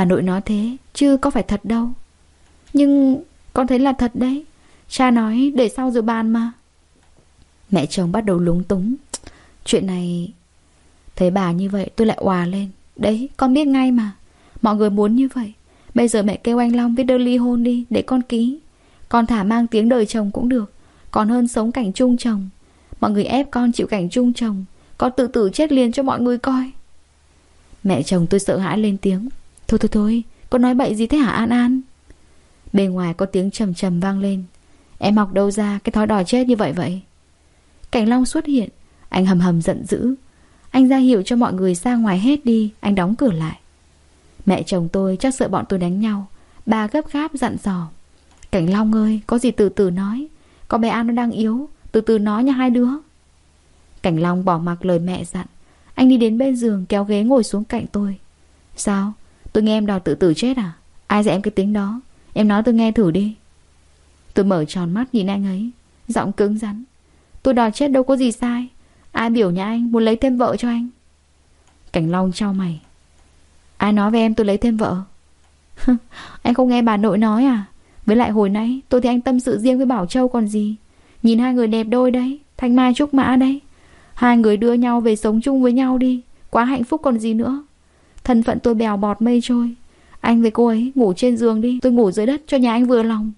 Bà nội nói thế, Chứ có phải thật đâu. Nhưng con thấy là thật đấy. Cha nói để sau rồi bàn mà. Mẹ chồng bắt đầu lúng túng. Chuyện này, Thấy bà như vậy tôi lại hòa lên. Đấy, con biết ngay mà. Mọi người muốn như vậy. Bây giờ mẹ kêu anh Long viết đơn ly hôn đi, Để con ký. Con thả mang tiếng đời chồng cũng được. Còn hơn sống cảnh chung chồng. Mọi người ép con chịu cảnh chung chồng. Con tự tử chết liền cho mọi người coi. Mẹ chồng tôi sợ hãi lên tiếng. Thôi thôi thôi Con nói bậy gì thế hả, An An? Bên ngoài có tiếng trầm trầm vang lên. Em học đâu ra cái thói đòi chết như vậy vậy? Cảnh Long xuất hiện, Anh hầm hầm giận dữ. Anh ra hiệu cho mọi người ra ngoài hết đi, Anh đóng cửa lại. Mẹ chồng tôi chắc sợ bọn tôi đánh nhau Bà gấp gáp dặn dò. Cảnh Long ơi, có gì từ từ nói Con bé An nó đang yếu, Từ từ nói nha hai đứa. Cảnh Long bỏ mặc lời mẹ dặn, Anh đi đến bên giường kéo ghế ngồi xuống cạnh tôi. Sao? Tôi nghe em đòi tự tử chết à? Ai dạy em cái tính đó? Em nói tôi nghe thử đi. Tôi mở tròn mắt nhìn anh ấy. Giọng cứng rắn. Tôi đòi chết đâu có gì sai. Ai biểu nhà anh muốn lấy thêm vợ cho anh? Cảnh Long trao mày. Ai nói với em tôi lấy thêm vợ? Anh không nghe bà nội nói à? Với lại hồi nãy, tôi thấy anh tâm sự riêng với Bảo Châu còn gì? Nhìn hai người đẹp đôi đấy, Thanh Mai Trúc Mã đấy. Hai người đưa nhau về sống chung với nhau đi. Quá hạnh phúc còn gì nữa. Thân phận tôi bèo bọt mây trôi. Anh với cô ấy ngủ trên giường đi, Tôi ngủ dưới đất cho nhà anh vừa lòng.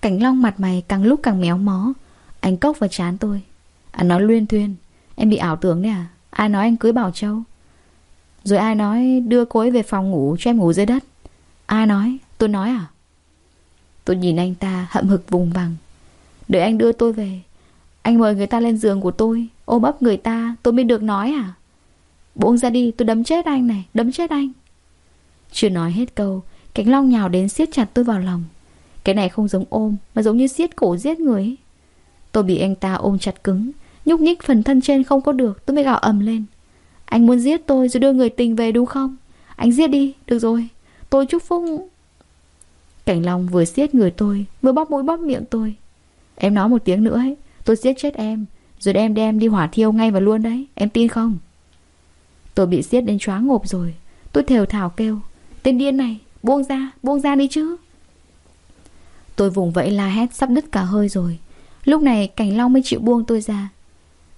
Cảnh Long mặt mày càng lúc càng méo mó. Anh cốc vào chán tôi. Anh nói luyên thuyên, Em bị ảo tưởng đấy à? Ai nói anh cưới Bảo Châu? Rồi ai nói đưa cô ấy về phòng ngủ cho em ngủ dưới đất? Ai nói? Tôi nói à? Tôi nhìn anh ta hậm hực vùng vằng. Đợi anh đưa tôi về, Anh mời người ta lên giường của tôi, Ôm ấp người ta, tôi mới được nói à? Buông ra đi tôi đấm chết anh này Đấm chết anh. Chưa nói hết câu Cánh long nhào đến siết chặt tôi vào lòng. Cái này không giống ôm Mà giống như siết cổ giết người ấy. Tôi bị anh ta ôm chặt cứng Nhúc nhích phần thân trên không có được Tôi mới gào ầm lên. Anh muốn giết tôi rồi đưa người tình về đúng không? Anh giết đi, được rồi. Tôi chúc phúc. Cảnh Long vừa siết người tôi Vừa bóp mũi bóp miệng tôi. Em nói một tiếng nữa ấy Tôi giết chết em Rồi đem đem đi hỏa thiêu ngay và luôn đấy Em tin không? Tôi bị xiết đến chóa ngộp rồi. Tôi thều thào kêu, Tên điên này, buông ra buông ra đi chứ. Tôi vùng vẫy la hét sắp đứt cả hơi rồi. Lúc này Cảnh Long mới chịu buông tôi ra.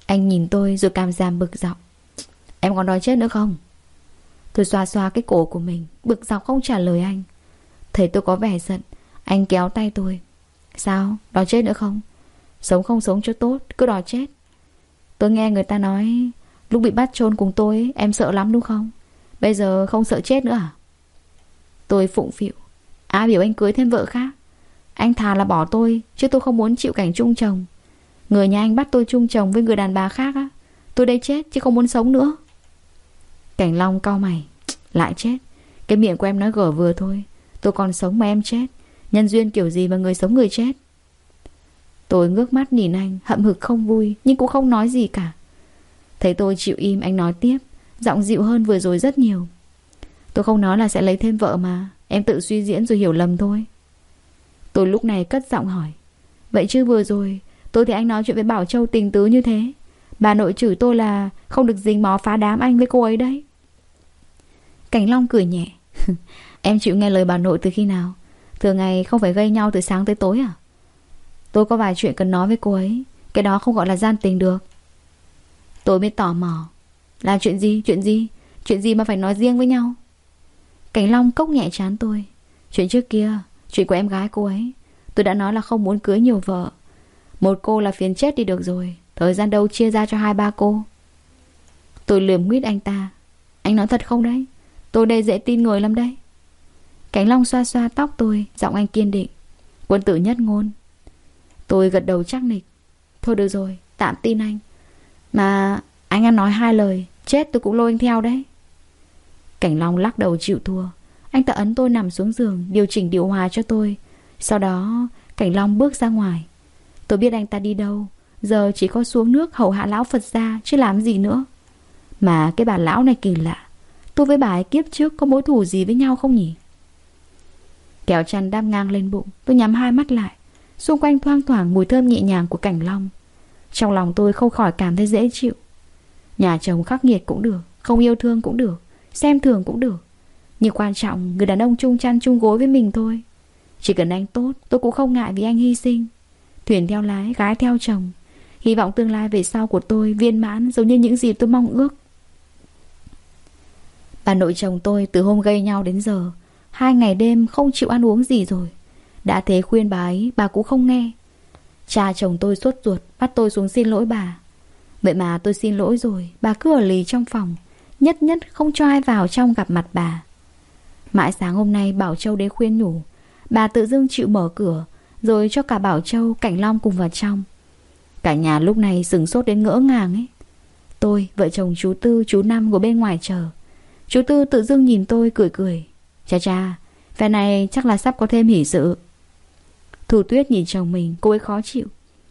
Anh nhìn tôi rồi cảm giảm bực dọc. Em còn đòi chết nữa không? Tôi xoa xoa cái cổ của mình, Bực dọc không trả lời anh. Thấy tôi có vẻ giận, Anh kéo tay tôi. Sao? Đòi chết nữa không? Sống không sống cho tốt, cứ đòi chết. Tôi nghe người ta nói Lúc bị bắt chôn cùng tôi Em sợ lắm đúng không? Bây giờ không sợ chết nữa à? Tôi phụng phịu. Ai biểu anh cưới thêm vợ khác. Anh thà là bỏ tôi, Chứ tôi không muốn chịu cảnh chung chồng. Người nhà anh bắt tôi chung chồng với người đàn bà khác á. Tôi đây chết, chứ không muốn sống nữa. Cảnh Long cau mày. Lại chết. Cái miệng của em nói gở vừa thôi. Tôi còn sống mà em chết. Nhân duyên kiểu gì mà người sống người chết? Tôi ngước mắt nhìn anh, Hậm hực không vui, Nhưng cũng không nói gì cả. Thấy tôi chịu im, anh nói tiếp. Giọng dịu hơn vừa rồi rất nhiều. Tôi không nói là sẽ lấy thêm vợ mà. Em tự suy diễn rồi hiểu lầm thôi. Tôi lúc này cất giọng hỏi. Vậy chứ vừa rồi, Tôi thấy anh nói chuyện với Bảo Châu tình tứ như thế. Bà nội chửi tôi là Không được dính mó phá đám anh với cô ấy đấy. Cảnh Long cười nhẹ. Em chịu nghe lời bà nội từ khi nào? Thường ngày không phải gây nhau từ sáng tới tối à? Tôi có vài chuyện cần nói với cô ấy. Cái đó không gọi là gian tình được. Tôi mới tò mò. Là chuyện gì, chuyện gì? Chuyện gì mà phải nói riêng với nhau? Cảnh Long cốc nhẹ chán tôi. Chuyện trước kia, chuyện của em gái cô ấy. Tôi đã nói là không muốn cưới nhiều vợ. Một cô là phiền chết đi được rồi. Thời gian đâu chia ra cho hai ba cô? Tôi lườm nguyết anh ta. Anh nói thật không đấy? Tôi đây dễ tin người lắm đấy. Cảnh Long xoa xoa tóc tôi Giọng anh kiên định. Quân tử nhất ngôn. Tôi gật đầu chắc nịch. Thôi được rồi, tạm tin anh. Mà anh ăn nói hai lời, Chết tôi cũng lôi anh theo đấy. Cảnh Long lắc đầu chịu thua. Anh ta ấn tôi nằm xuống giường, Điều chỉnh điều hòa cho tôi. Sau đó, Cảnh Long bước ra ngoài. Tôi biết anh ta đi đâu. Giờ chỉ có xuống nước hầu hạ lão Phật ra Chứ làm gì nữa. Mà cái bà lão này kỳ lạ. Tôi với bà ấy kiếp trước có mối thù gì với nhau không nhỉ? Kéo chăn đam ngang lên bụng, Tôi nhắm hai mắt lại. Xung quanh thoang thoảng mùi thơm nhẹ nhàng của cảnh long. Trong lòng tôi không khỏi cảm thấy dễ chịu. Nhà chồng khắc nghiệt cũng được Không yêu thương cũng được Xem thường cũng được. Nhưng quan trọng Người đàn ông chung chăn chung gối với mình thôi. Chỉ cần anh tốt Tôi cũng không ngại vì anh hy sinh. Thuyền theo lái, gái theo chồng. Hy vọng tương lai về sau của tôi viên mãn Giống như những gì tôi mong ước. Bà nội chồng tôi từ hôm gây nhau đến giờ Hai ngày đêm không chịu ăn uống gì rồi. Đã thế khuyên bà ấy Bà cũng không nghe. Cha chồng tôi sốt ruột Bắt tôi xuống xin lỗi bà. Vậy mà tôi xin lỗi rồi Bà cứ ở lì trong phòng Nhất nhất không cho ai vào trong gặp mặt bà. Mãi sáng hôm nay Bảo Châu đến khuyên nhủ Bà tự dưng chịu mở cửa Rồi cho cả Bảo Châu, Cảnh Long cùng vào trong. Cả nhà lúc này sừng sốt đến ngỡ ngàng ấy. Tôi, vợ chồng chú Tư, chú Năm ngồi bên ngoài chờ. Chú Tư tự dưng nhìn tôi cười cười. Cha cha, phe này chắc là sắp có thêm hỷ sự. Thu Tuyết nhìn chồng mình, cô ấy khó chịu.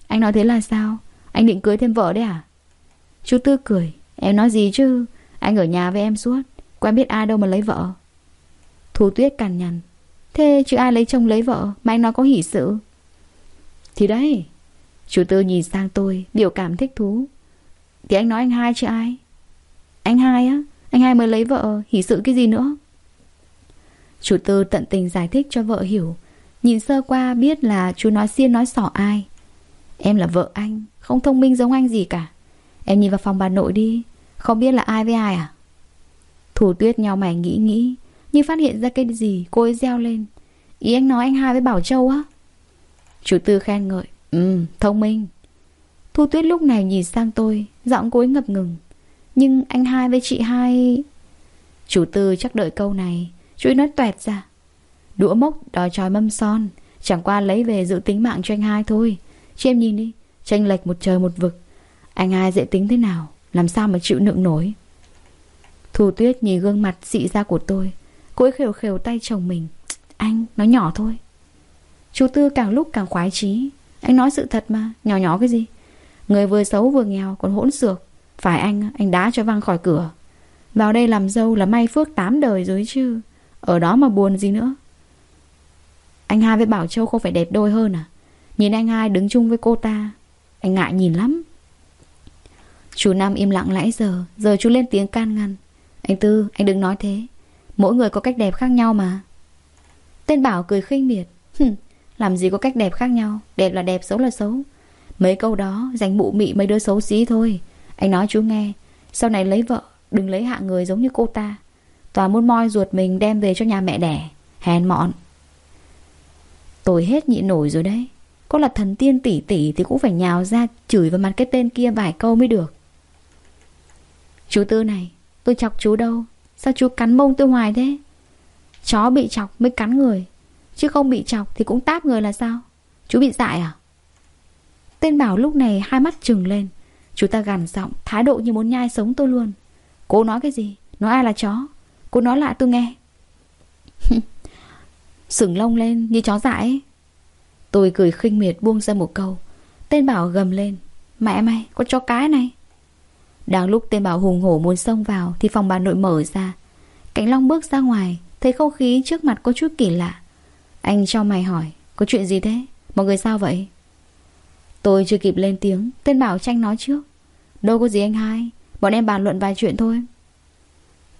Anh nói thế là sao? Anh định cưới thêm vợ đấy à? Chú Tư cười. Em nói gì chứ? Anh ở nhà với em suốt. Quen biết ai đâu mà lấy vợ. Thu Tuyết cằn nhằn. Thế chứ ai lấy chồng lấy vợ? Mà anh nói có hỷ sự. Thì đấy. Chú Tư nhìn sang tôi Biểu cảm thích thú. Thì anh nói anh hai chứ ai? Anh hai á? Anh hai mới lấy vợ. Hỷ sự cái gì nữa? Chú Tư tận tình giải thích cho vợ hiểu. Nhìn sơ qua biết là chú nói xiên nói sỏ ai. Em là vợ anh, Không thông minh giống anh gì cả. Em nhìn vào phòng bà nội đi, Không biết là ai với ai à? Thủ tuyết nhau mày nghĩ nghĩ, Nhưng phát hiện ra cái gì cô ấy reo lên. Ý anh nói anh hai với Bảo Châu á? Chú Tư khen ngợi Ừ thông minh. Thu tuyết lúc này nhìn sang tôi, Giọng cô ấy ngập ngừng. Nhưng anh hai với chị hai Chủ tư chắc đợi câu này, Chú ấy nói toẹt ra. Đũa mốc đòi tròi mâm son. Chẳng qua lấy về giữ tính mạng cho anh hai thôi. Chị em nhìn đi Tranh lệch một trời một vực. Anh hai dễ tính thế nào? Làm sao mà chịu nựng nổi? Thu tuyết nhìn gương mặt dị ra của tôi. Cô ấy khều khều tay chồng mình. Anh, nói nhỏ thôi. Chú Tư càng lúc càng khoái chí. Anh nói sự thật mà, nhỏ nhỏ cái gì? Người vừa xấu vừa nghèo còn hỗn xược. Phải anh, anh đá cho văng khỏi cửa. Vào đây làm dâu là may phước tám đời rồi chứ. Ở đó mà buồn gì nữa. Anh hai với Bảo Châu không phải đẹp đôi hơn à? Nhìn anh hai đứng chung với cô ta Anh ngại nhìn lắm. Chú Nam im lặng lãi giờ Giờ chú lên tiếng can ngăn. Anh Tư, anh đừng nói thế. Mỗi người có cách đẹp khác nhau mà. Tên Bảo cười khinh miệt. Làm gì có cách đẹp khác nhau? Đẹp là đẹp, xấu là xấu. Mấy câu đó dành mụ mị mấy đứa xấu xí thôi. Anh nói chú nghe Sau này lấy vợ Đừng lấy hạ người giống như cô ta. Toàn muốn moi ruột mình đem về cho nhà mẹ đẻ. Hèn mọn. Tôi hết nhịn nổi rồi đấy. Có là thần tiên tỷ tỷ Thì cũng phải nhào ra chửi vào mặt cái tên kia vài câu mới được. Chú Tư này, Tôi chọc chú đâu? Sao chú cắn mông tôi hoài thế? Chó bị chọc mới cắn người, Chứ không bị chọc thì cũng táp người là sao? Chú bị dại à? Tên Bảo lúc này hai mắt trừng lên. Chú ta gằn giọng, Thái độ như muốn nhai sống tôi luôn. Cô nói cái gì? Nói ai là chó? Cô nói lại tôi nghe. Sừng lông lên như chó dại ấy. Tôi cười khinh miệt buông ra một câu. Tên Bảo gầm lên. Mẹ mày, con chó cái này. Đang lúc tên Bảo hùng hổ muốn xông vào Thì phòng bà nội mở ra. Cảnh Long bước ra ngoài, Thấy không khí trước mặt có chút kỳ lạ. Anh cho mày hỏi, Có chuyện gì thế? Mọi người sao vậy? Tôi chưa kịp lên tiếng, Tên Bảo tranh nói trước. Đâu có gì anh hai, Bọn em bàn luận vài chuyện thôi.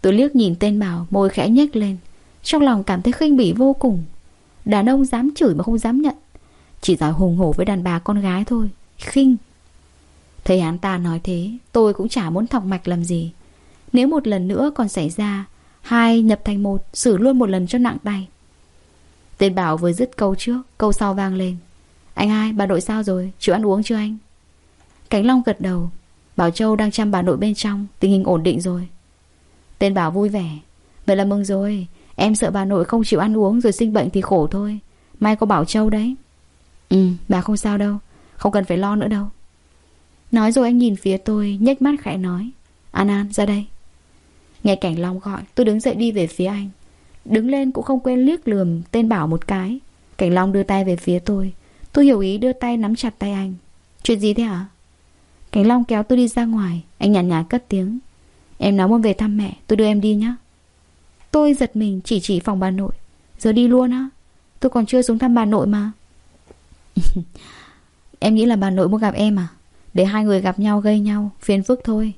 Tôi liếc nhìn tên Bảo, Môi khẽ nhếch lên. Trong lòng cảm thấy khinh bỉ vô cùng. Đàn ông dám chửi mà không dám nhận. Chỉ giỏi hùng hổ với đàn bà con gái thôi. Khinh. Thấy hắn ta nói thế, Tôi cũng chả muốn thọc mạch làm gì. Nếu một lần nữa còn xảy ra, Hai nhập thành một, Xử luôn một lần cho nặng tay. Tên Bảo vừa dứt câu trước, Câu sau vang lên. Anh hai, bà nội sao rồi? Chịu ăn uống chưa anh? Cánh Long gật đầu. Bảo Châu đang chăm bà nội bên trong, Tình hình ổn định rồi. Tên Bảo vui vẻ. Vậy là mừng rồi. Em sợ bà nội không chịu ăn uống rồi sinh bệnh thì khổ thôi. May có Bảo Châu đấy. Ừ. Bà không sao đâu. Không cần phải lo nữa đâu. Nói rồi anh nhìn phía tôi nhếch mắt khẽ nói. An An ra đây. Nghe cảnh Long gọi tôi đứng dậy đi về phía anh. Đứng lên cũng không quên liếc lườm tên Bảo một cái. Cảnh Long đưa tay về phía tôi. Tôi hiểu ý đưa tay nắm chặt tay anh. Chuyện gì thế hả? Cảnh Long kéo tôi đi ra ngoài. Anh nhàn nhạt, nhạt cất tiếng. Em nói muốn về thăm mẹ tôi đưa em đi nhé Tôi giật mình chỉ chỉ phòng bà nội. Giờ đi luôn á. Tôi còn chưa xuống thăm bà nội mà. Em nghĩ là bà nội muốn gặp em à? Để hai người gặp nhau gây nhau, Phiền phức thôi.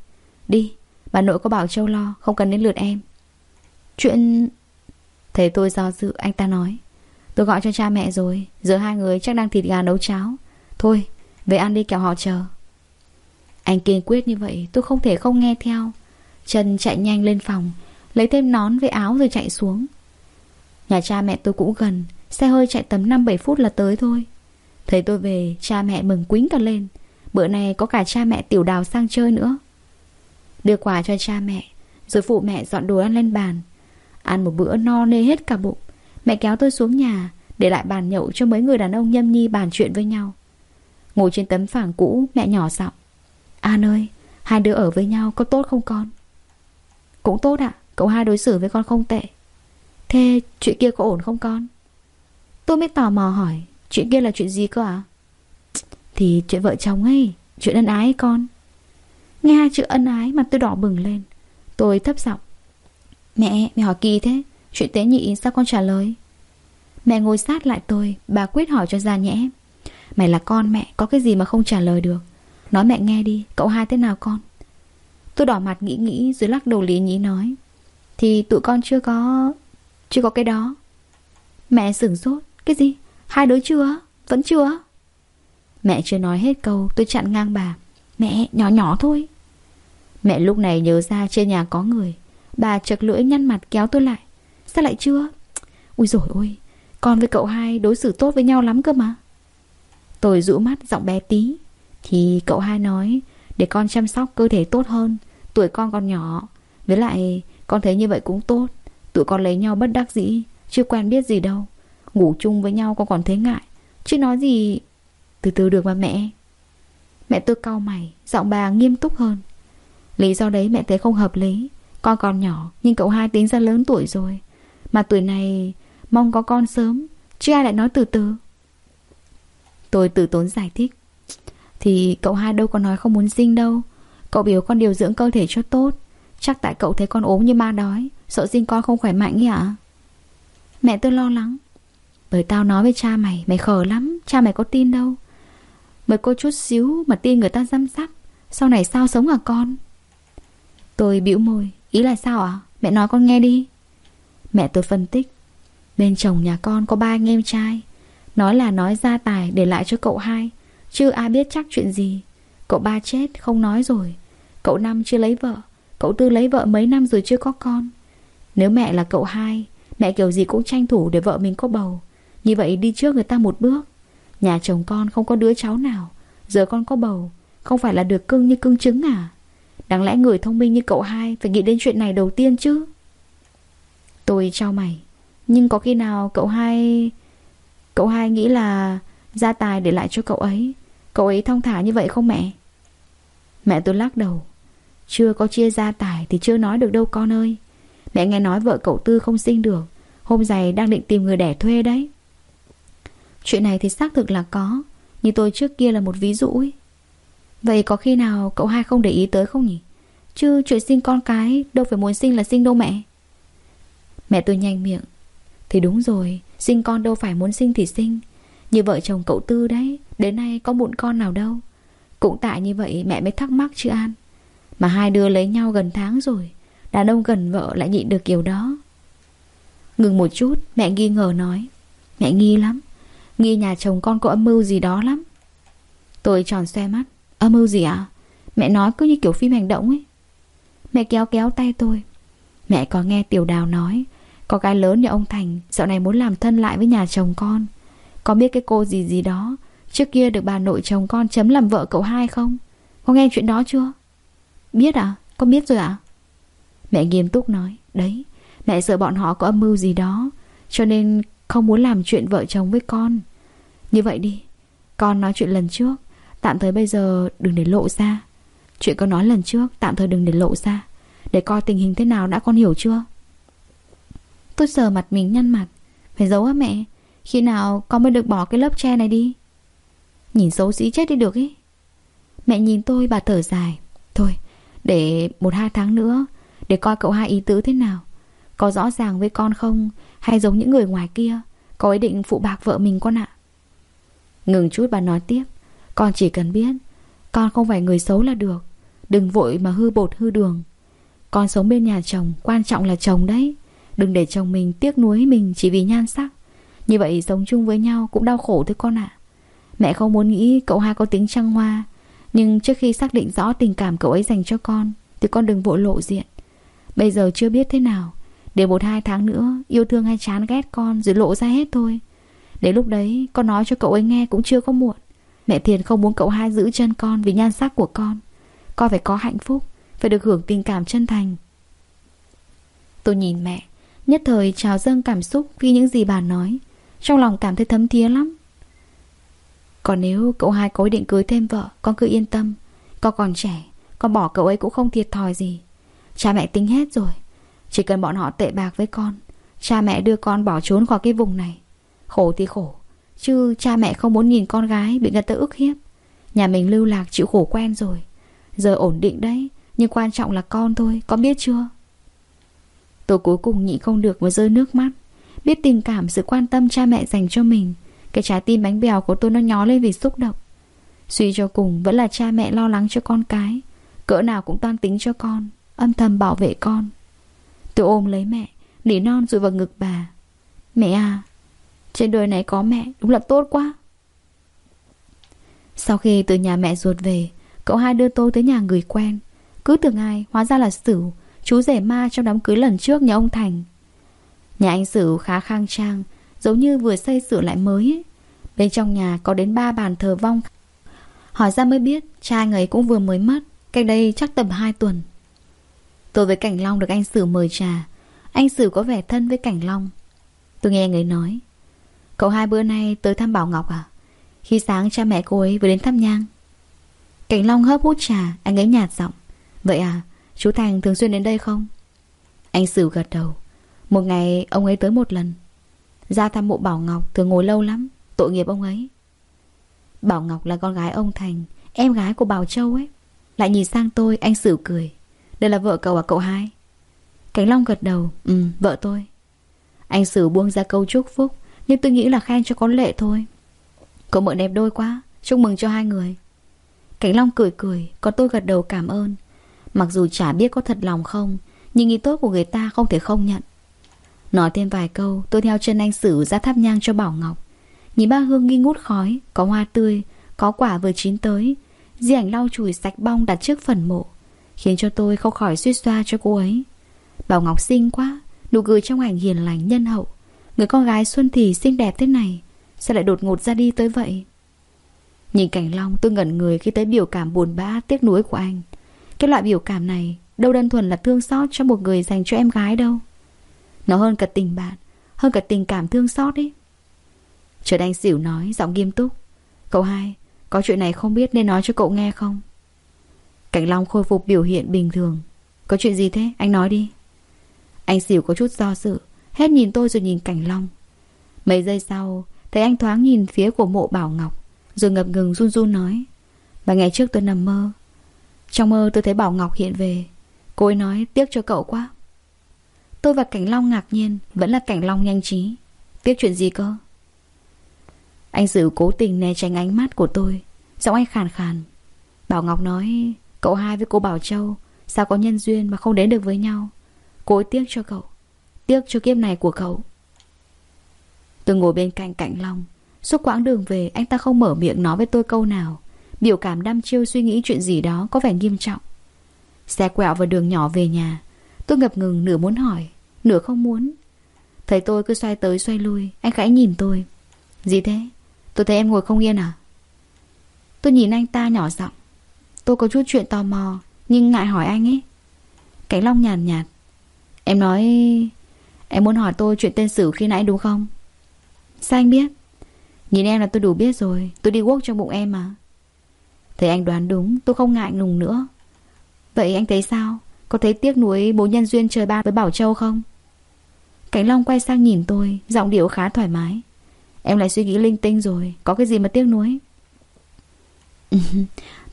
Đi, Bà nội có bảo Châu lo, Không cần đến lượt em. Chuyện Thấy tôi do dự, anh ta nói. Tôi gọi cho cha mẹ rồi Giờ hai người chắc đang thịt gà nấu cháo. Thôi, về ăn đi kẹo họ chờ. Anh kiên quyết như vậy, tôi không thể không nghe theo. Trần chạy nhanh lên phòng Lấy thêm nón với áo rồi chạy xuống. Nhà cha mẹ tôi cũng gần, Xe hơi chạy tầm 5-7 phút là tới thôi. Thấy tôi về, Cha mẹ mừng quính cả lên. Bữa nay có cả cha mẹ tiểu đào sang chơi nữa. Đưa quà cho cha mẹ, Rồi phụ mẹ dọn đồ ăn lên bàn. Ăn một bữa no nê hết cả bụng. Mẹ kéo tôi xuống nhà, Để lại bàn nhậu cho mấy người đàn ông nhâm nhi bàn chuyện với nhau. Ngồi trên tấm phẳng cũ, Mẹ nhỏ giọng, An ơi, Hai đứa ở với nhau có tốt không con? Cũng tốt ạ. Cậu hai đối xử với con không tệ. Thế chuyện kia có ổn không con? Tôi mới tò mò hỏi Chuyện kia là chuyện gì cơ ạ? Thì chuyện vợ chồng ấy Chuyện ân ái ấy con. Nghe hai chữ ân ái mà tôi đỏ bừng lên. Tôi thấp giọng Mẹ, mẹ hỏi kỳ thế Chuyện tế nhị sao con trả lời? Mẹ ngồi sát lại tôi Bà quyết hỏi cho ra nhẽ Mày là con mẹ có cái gì mà không trả lời được? Nói mẹ nghe đi Cậu hai thế nào con? Tôi đỏ mặt nghĩ nghĩ rồi lắc đầu lý nhí nói thì tụi con chưa có Chưa có cái đó. Mẹ sửng sốt. Cái gì? Hai đứa chưa? Vẫn chưa? Mẹ chưa nói hết câu. Tôi chặn ngang bà. Mẹ, nhỏ nhỏ thôi. Mẹ lúc này nhớ ra trên nhà có người. Bà chật lưỡi nhăn mặt kéo tôi lại. Sao lại chưa? Ui dồi ôi. Con với cậu hai đối xử tốt với nhau lắm cơ mà. Tôi rũ mắt giọng bé tí. Thì cậu hai nói, Để con chăm sóc cơ thể tốt hơn. Tuổi con còn nhỏ. Với lại con thấy như vậy cũng tốt. Tụi con lấy nhau bất đắc dĩ, Chưa quen biết gì đâu. Ngủ chung với nhau con còn thấy ngại. Chứ nói gì, Từ từ được mà mẹ. Mẹ tôi cau mày, Giọng bà nghiêm túc hơn. Lý do đấy mẹ thấy không hợp lý. Con còn nhỏ, Nhưng cậu hai tính ra lớn tuổi rồi. Mà tuổi này, Mong có con sớm, Chứ ai lại nói từ từ. Tôi từ tốn giải thích. Thì cậu hai đâu có nói không muốn sinh đâu. Cậu biểu con điều dưỡng cơ thể cho tốt. Chắc tại cậu thấy con ốm như ma đói. Sợ sinh con không khỏe mạnh ấy ạ Mẹ tôi lo lắng. Bởi tao nói với cha mày Mày khờ lắm. Cha mày có tin đâu. Mới cô chút xíu mà tin người ta dăm sắc Sau này sao sống à con? Tôi bĩu môi. Ý là sao ạ? Mẹ nói con nghe đi. Mẹ tôi phân tích. Bên chồng nhà con có ba anh em trai. Nói là nói gia tài để lại cho cậu hai. Chứ ai biết chắc chuyện gì. Cậu ba chết, không nói rồi. Cậu năm chưa lấy vợ. Cậu tư lấy vợ mấy năm rồi chưa có con. Nếu mẹ là cậu hai, Mẹ kiểu gì cũng tranh thủ để vợ mình có bầu. Như vậy đi trước người ta một bước. Nhà chồng con không có đứa cháu nào, Giờ con có bầu, Không phải là được cưng như cưng trứng à? Đáng lẽ người thông minh như cậu hai Phải nghĩ đến chuyện này đầu tiên chứ? Tôi trao mày. Nhưng có khi nào cậu hai Cậu hai nghĩ là Gia tài để lại cho cậu ấy? Cậu ấy thong thả như vậy không mẹ? Mẹ tôi lắc đầu. Chưa có chia gia tài thì chưa nói được đâu con ơi. Mẹ nghe nói vợ cậu Tư không sinh được, Hôm giày đang định tìm người đẻ thuê đấy. Chuyện này thì xác thực là có Như tôi trước kia là một ví dụ ấy. Vậy có khi nào cậu hai không để ý tới không nhỉ? Chứ chuyện sinh con cái Đâu phải muốn sinh là sinh đâu mẹ. Mẹ tôi nhanh miệng. Thì đúng rồi, Sinh con đâu phải muốn sinh thì sinh. Như vợ chồng cậu Tư đấy, Đến nay có mụn con nào đâu. Cũng tại như vậy mẹ mới thắc mắc chứ An. Mà hai đứa lấy nhau gần tháng rồi. Đàn ông gần vợ lại nhịn được kiểu đó. Ngừng một chút, Mẹ nghi ngờ nói, Mẹ nghi lắm. Nghi nhà chồng con có âm mưu gì đó lắm. Tôi tròn xoe mắt, Âm mưu gì ạ? Mẹ nói cứ như kiểu phim hành động ấy. Mẹ kéo kéo tay tôi. Mẹ có nghe Tiểu Đào nói, Có cái lớn như ông Thành, Dạo này muốn làm thân lại với nhà chồng con. Có biết cái cô gì gì đó, Trước kia được bà nội chồng con chấm làm vợ cậu hai không? Có nghe chuyện đó chưa? Biết à? Con biết rồi à Mẹ nghiêm túc nói, Đấy, Mẹ sợ bọn họ có âm mưu gì đó, Cho nên không muốn làm chuyện vợ chồng với con. Như vậy đi, Con nói chuyện lần trước, Tạm thời bây giờ đừng để lộ ra. Chuyện con nói lần trước, Tạm thời đừng để lộ ra. Để coi tình hình thế nào đã, con hiểu chưa? Tôi sờ mặt mình nhăn mặt. Phải giấu á mẹ, Khi nào con mới được bỏ cái lớp tre này đi? Nhìn xấu xí chết đi được ý. Mẹ nhìn tôi bà thở dài. Thôi để một hai tháng nữa, Để coi cậu hai ý tứ thế nào. Có rõ ràng với con không? Hay giống những người ngoài kia? Có ý định phụ bạc vợ mình con ạ? Ngừng chút bà nói tiếp. Con chỉ cần biết, Con không phải người xấu là được. Đừng vội mà hư bột hư đường. Con sống bên nhà chồng, Quan trọng là chồng đấy. Đừng để chồng mình tiếc nuối mình chỉ vì nhan sắc. Như vậy sống chung với nhau cũng đau khổ thôi con ạ. Mẹ không muốn nghĩ cậu hai có tính trăng hoa. Nhưng trước khi xác định rõ tình cảm cậu ấy dành cho con, Thì con đừng vội lộ diện. Bây giờ chưa biết thế nào. Để một hai tháng nữa, Yêu thương hay chán ghét con Rồi lộ ra hết thôi. Đến lúc đấy, con nói cho cậu ấy nghe cũng chưa có muộn. Mẹ Thiền không muốn cậu hai giữ chân con Vì nhan sắc của con. Con phải có hạnh phúc, Phải được hưởng tình cảm chân thành. Tôi nhìn mẹ, Nhất thời trào dâng cảm xúc Khi những gì bà nói. Trong lòng cảm thấy thấm thía lắm. Còn nếu cậu hai có ý định cưới thêm vợ, Con cứ yên tâm. Con còn trẻ, Con bỏ cậu ấy cũng không thiệt thòi gì. Cha mẹ tính hết rồi. Chỉ cần bọn họ tệ bạc với con, Cha mẹ đưa con bỏ trốn khỏi cái vùng này. Khổ thì khổ, Chứ cha mẹ không muốn nhìn con gái bị người ta ức hiếp. Nhà mình lưu lạc chịu khổ quen rồi. Giờ ổn định đấy, Nhưng quan trọng là con thôi, Con biết chưa? Tôi cuối cùng nhịn không được và rơi nước mắt. Biết tình cảm, sự quan tâm cha mẹ dành cho mình. Cái trái tim bánh bèo của tôi nó nhó lên vì xúc động. Suy cho cùng, vẫn là cha mẹ lo lắng cho con cái. Cỡ nào cũng toan tính cho con, Âm thầm bảo vệ con. Tôi ôm lấy mẹ, Nỉ non rồi vào ngực bà. Mẹ à Trên đời này có mẹ đúng là tốt quá. Sau khi từ nhà mẹ ruột về, Cậu hai đưa tôi tới nhà người quen. Cứ tưởng ai, hóa ra là Sửu Chú rể ma trong đám cưới lần trước nhà ông Thành. Nhà anh Sửu khá khang trang Giống như vừa xây sửa lại mới ấy. Bên trong nhà có đến ba bàn thờ vong. Hỏi ra mới biết, Cha anh ấy cũng vừa mới mất, Cách đây chắc tầm 2 tuần. Tôi với Cảnh Long được anh Sử mời trà. Anh Sử có vẻ thân với Cảnh Long. Tôi nghe anh ấy nói, Cậu hai bữa nay tới thăm Bảo Ngọc à? Khi sáng cha mẹ cô ấy vừa đến thăm nhang. Cảnh Long hớp hút trà, Anh ấy nhạt giọng, Vậy à chú Thành thường xuyên đến đây không? Anh Sử gật đầu, Một ngày ông ấy tới một lần. Ra thăm mộ Bảo Ngọc, thường ngồi lâu lắm, Tội nghiệp ông ấy. Bảo Ngọc là con gái ông Thành, Em gái của Bảo Châu ấy. Lại nhìn sang tôi, anh xử cười. Đây là vợ cậu à cậu hai? Cảnh Long gật đầu Ừ vợ tôi. Anh xử buông ra câu chúc phúc, Nhưng tôi nghĩ là khen cho có lệ thôi. Cậu mượn đẹp đôi quá, Chúc mừng cho hai người. Cảnh Long cười cười, Còn tôi gật đầu cảm ơn. Mặc dù chả biết có thật lòng không, Nhưng ý tốt của người ta không thể không nhận. Nói thêm vài câu, Tôi theo chân anh Sử ra thắp nhang cho Bảo Ngọc. Nhìn ba hương nghi ngút khói, Có hoa tươi, Có quả vừa chín tới. Di ảnh lau chùi sạch bong đặt trước phần mộ, Khiến cho tôi không khỏi suýt xoa cho cô ấy. Bảo Ngọc xinh quá, Nụ cười trong ảnh hiền lành, nhân hậu. Người con gái Xuân Thì xinh đẹp thế này, Sao lại đột ngột ra đi tới vậy? Nhìn cảnh long, tôi ngẩn người Khi thấy biểu cảm buồn bã, tiếc nuối của anh. Cái loại biểu cảm này, Đâu đơn thuần là thương xót cho một người dành cho em gái đâu. Nó hơn cả tình bạn, Hơn cả tình cảm thương xót ấy. Chợt anh xỉu nói giọng nghiêm túc. Cậu hai, Có chuyện này không biết nên nói cho cậu nghe không? Cảnh Long khôi phục biểu hiện bình thường. Có chuyện gì thế? Anh nói đi. Anh xỉu có chút do dự, Hết nhìn tôi rồi nhìn Cảnh Long. Mấy giây sau, Thấy anh thoáng nhìn phía của mộ Bảo Ngọc, Rồi ngập ngừng run run nói. Và ngày trước tôi nằm mơ. Trong mơ tôi thấy Bảo Ngọc hiện về. Cô ấy nói tiếc cho cậu quá. Tôi và Cảnh Long ngạc nhiên, Vẫn là Cảnh Long nhanh trí. Tiếc chuyện gì cơ? Anh Sử cố tình né tránh ánh mắt của tôi, Giọng anh khàn khàn. Bảo Ngọc nói, Cậu hai với cô Bảo Châu, Sao có nhân duyên mà không đến được với nhau? Cô ấy tiếc cho cậu, Tiếc cho kiếp này của cậu. Tôi ngồi bên cạnh cảnh Long. Suốt quãng đường về, anh ta không mở miệng nói với tôi câu nào. Biểu cảm đăm chiêu suy nghĩ chuyện gì đó có vẻ nghiêm trọng. Xe quẹo vào đường nhỏ về nhà, Tôi ngập ngừng nửa muốn hỏi Nửa không muốn. Thấy tôi cứ xoay tới xoay lui Anh khẽ nhìn tôi. Gì thế? Tôi thấy em ngồi không yên à? Tôi nhìn anh ta nhỏ giọng. Tôi có chút chuyện tò mò Nhưng ngại hỏi anh ấy. Cánh Long nhàn nhạt, nhạt Em nói Em muốn hỏi tôi chuyện tên Sử khi nãy đúng không? Sao anh biết? Nhìn em là tôi đủ biết rồi Tôi đi quốc trong bụng em mà. Thấy anh đoán đúng tôi không ngại ngùng nữa. Vậy anh thấy sao? Có thấy tiếc nuối bố nhân duyên trời ba với Bảo Châu không? Cảnh Long quay sang nhìn tôi, Giọng điệu khá thoải mái. Em lại suy nghĩ linh tinh rồi, Có cái gì mà tiếc nuối?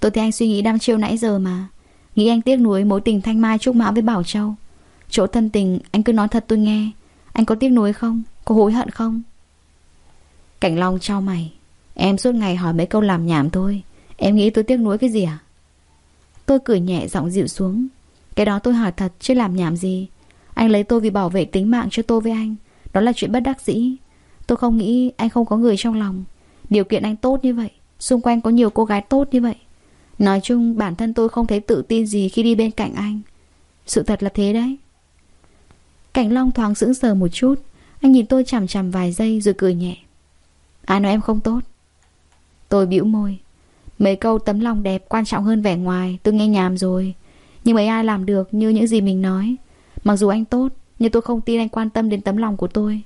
Tôi thấy anh suy nghĩ đam chiêu nãy giờ mà. Nghĩ anh tiếc nuối mối tình thanh mai trúc mã với Bảo Châu. Chỗ thân tình, anh cứ nói thật tôi nghe. Anh có tiếc nuối không? Có hối hận không? Cảnh Long trao mày. Em suốt ngày hỏi mấy câu làm nhảm thôi. Em nghĩ tôi tiếc nuối cái gì à? Tôi cười nhẹ giọng dịu xuống. Cái đó tôi hỏi thật, chứ làm nhảm gì? Anh lấy tôi vì bảo vệ tính mạng cho tôi với anh. Đó là chuyện bất đắc dĩ. Tôi không nghĩ anh không có người trong lòng. Điều kiện anh tốt như vậy, Xung quanh có nhiều cô gái tốt như vậy. Nói chung, bản thân tôi không thấy tự tin gì khi đi bên cạnh anh. Sự thật là thế đấy. Cảnh Long thoáng sững sờ một chút. Anh nhìn tôi chằm chằm vài giây rồi cười nhẹ. Ai nói em không tốt. Tôi bĩu môi. Mấy câu tấm lòng đẹp quan trọng hơn vẻ ngoài, Tôi nghe nhàm rồi. Nhưng mấy ai làm được như những gì mình nói Mặc dù anh tốt Nhưng tôi không tin anh quan tâm đến tấm lòng của tôi.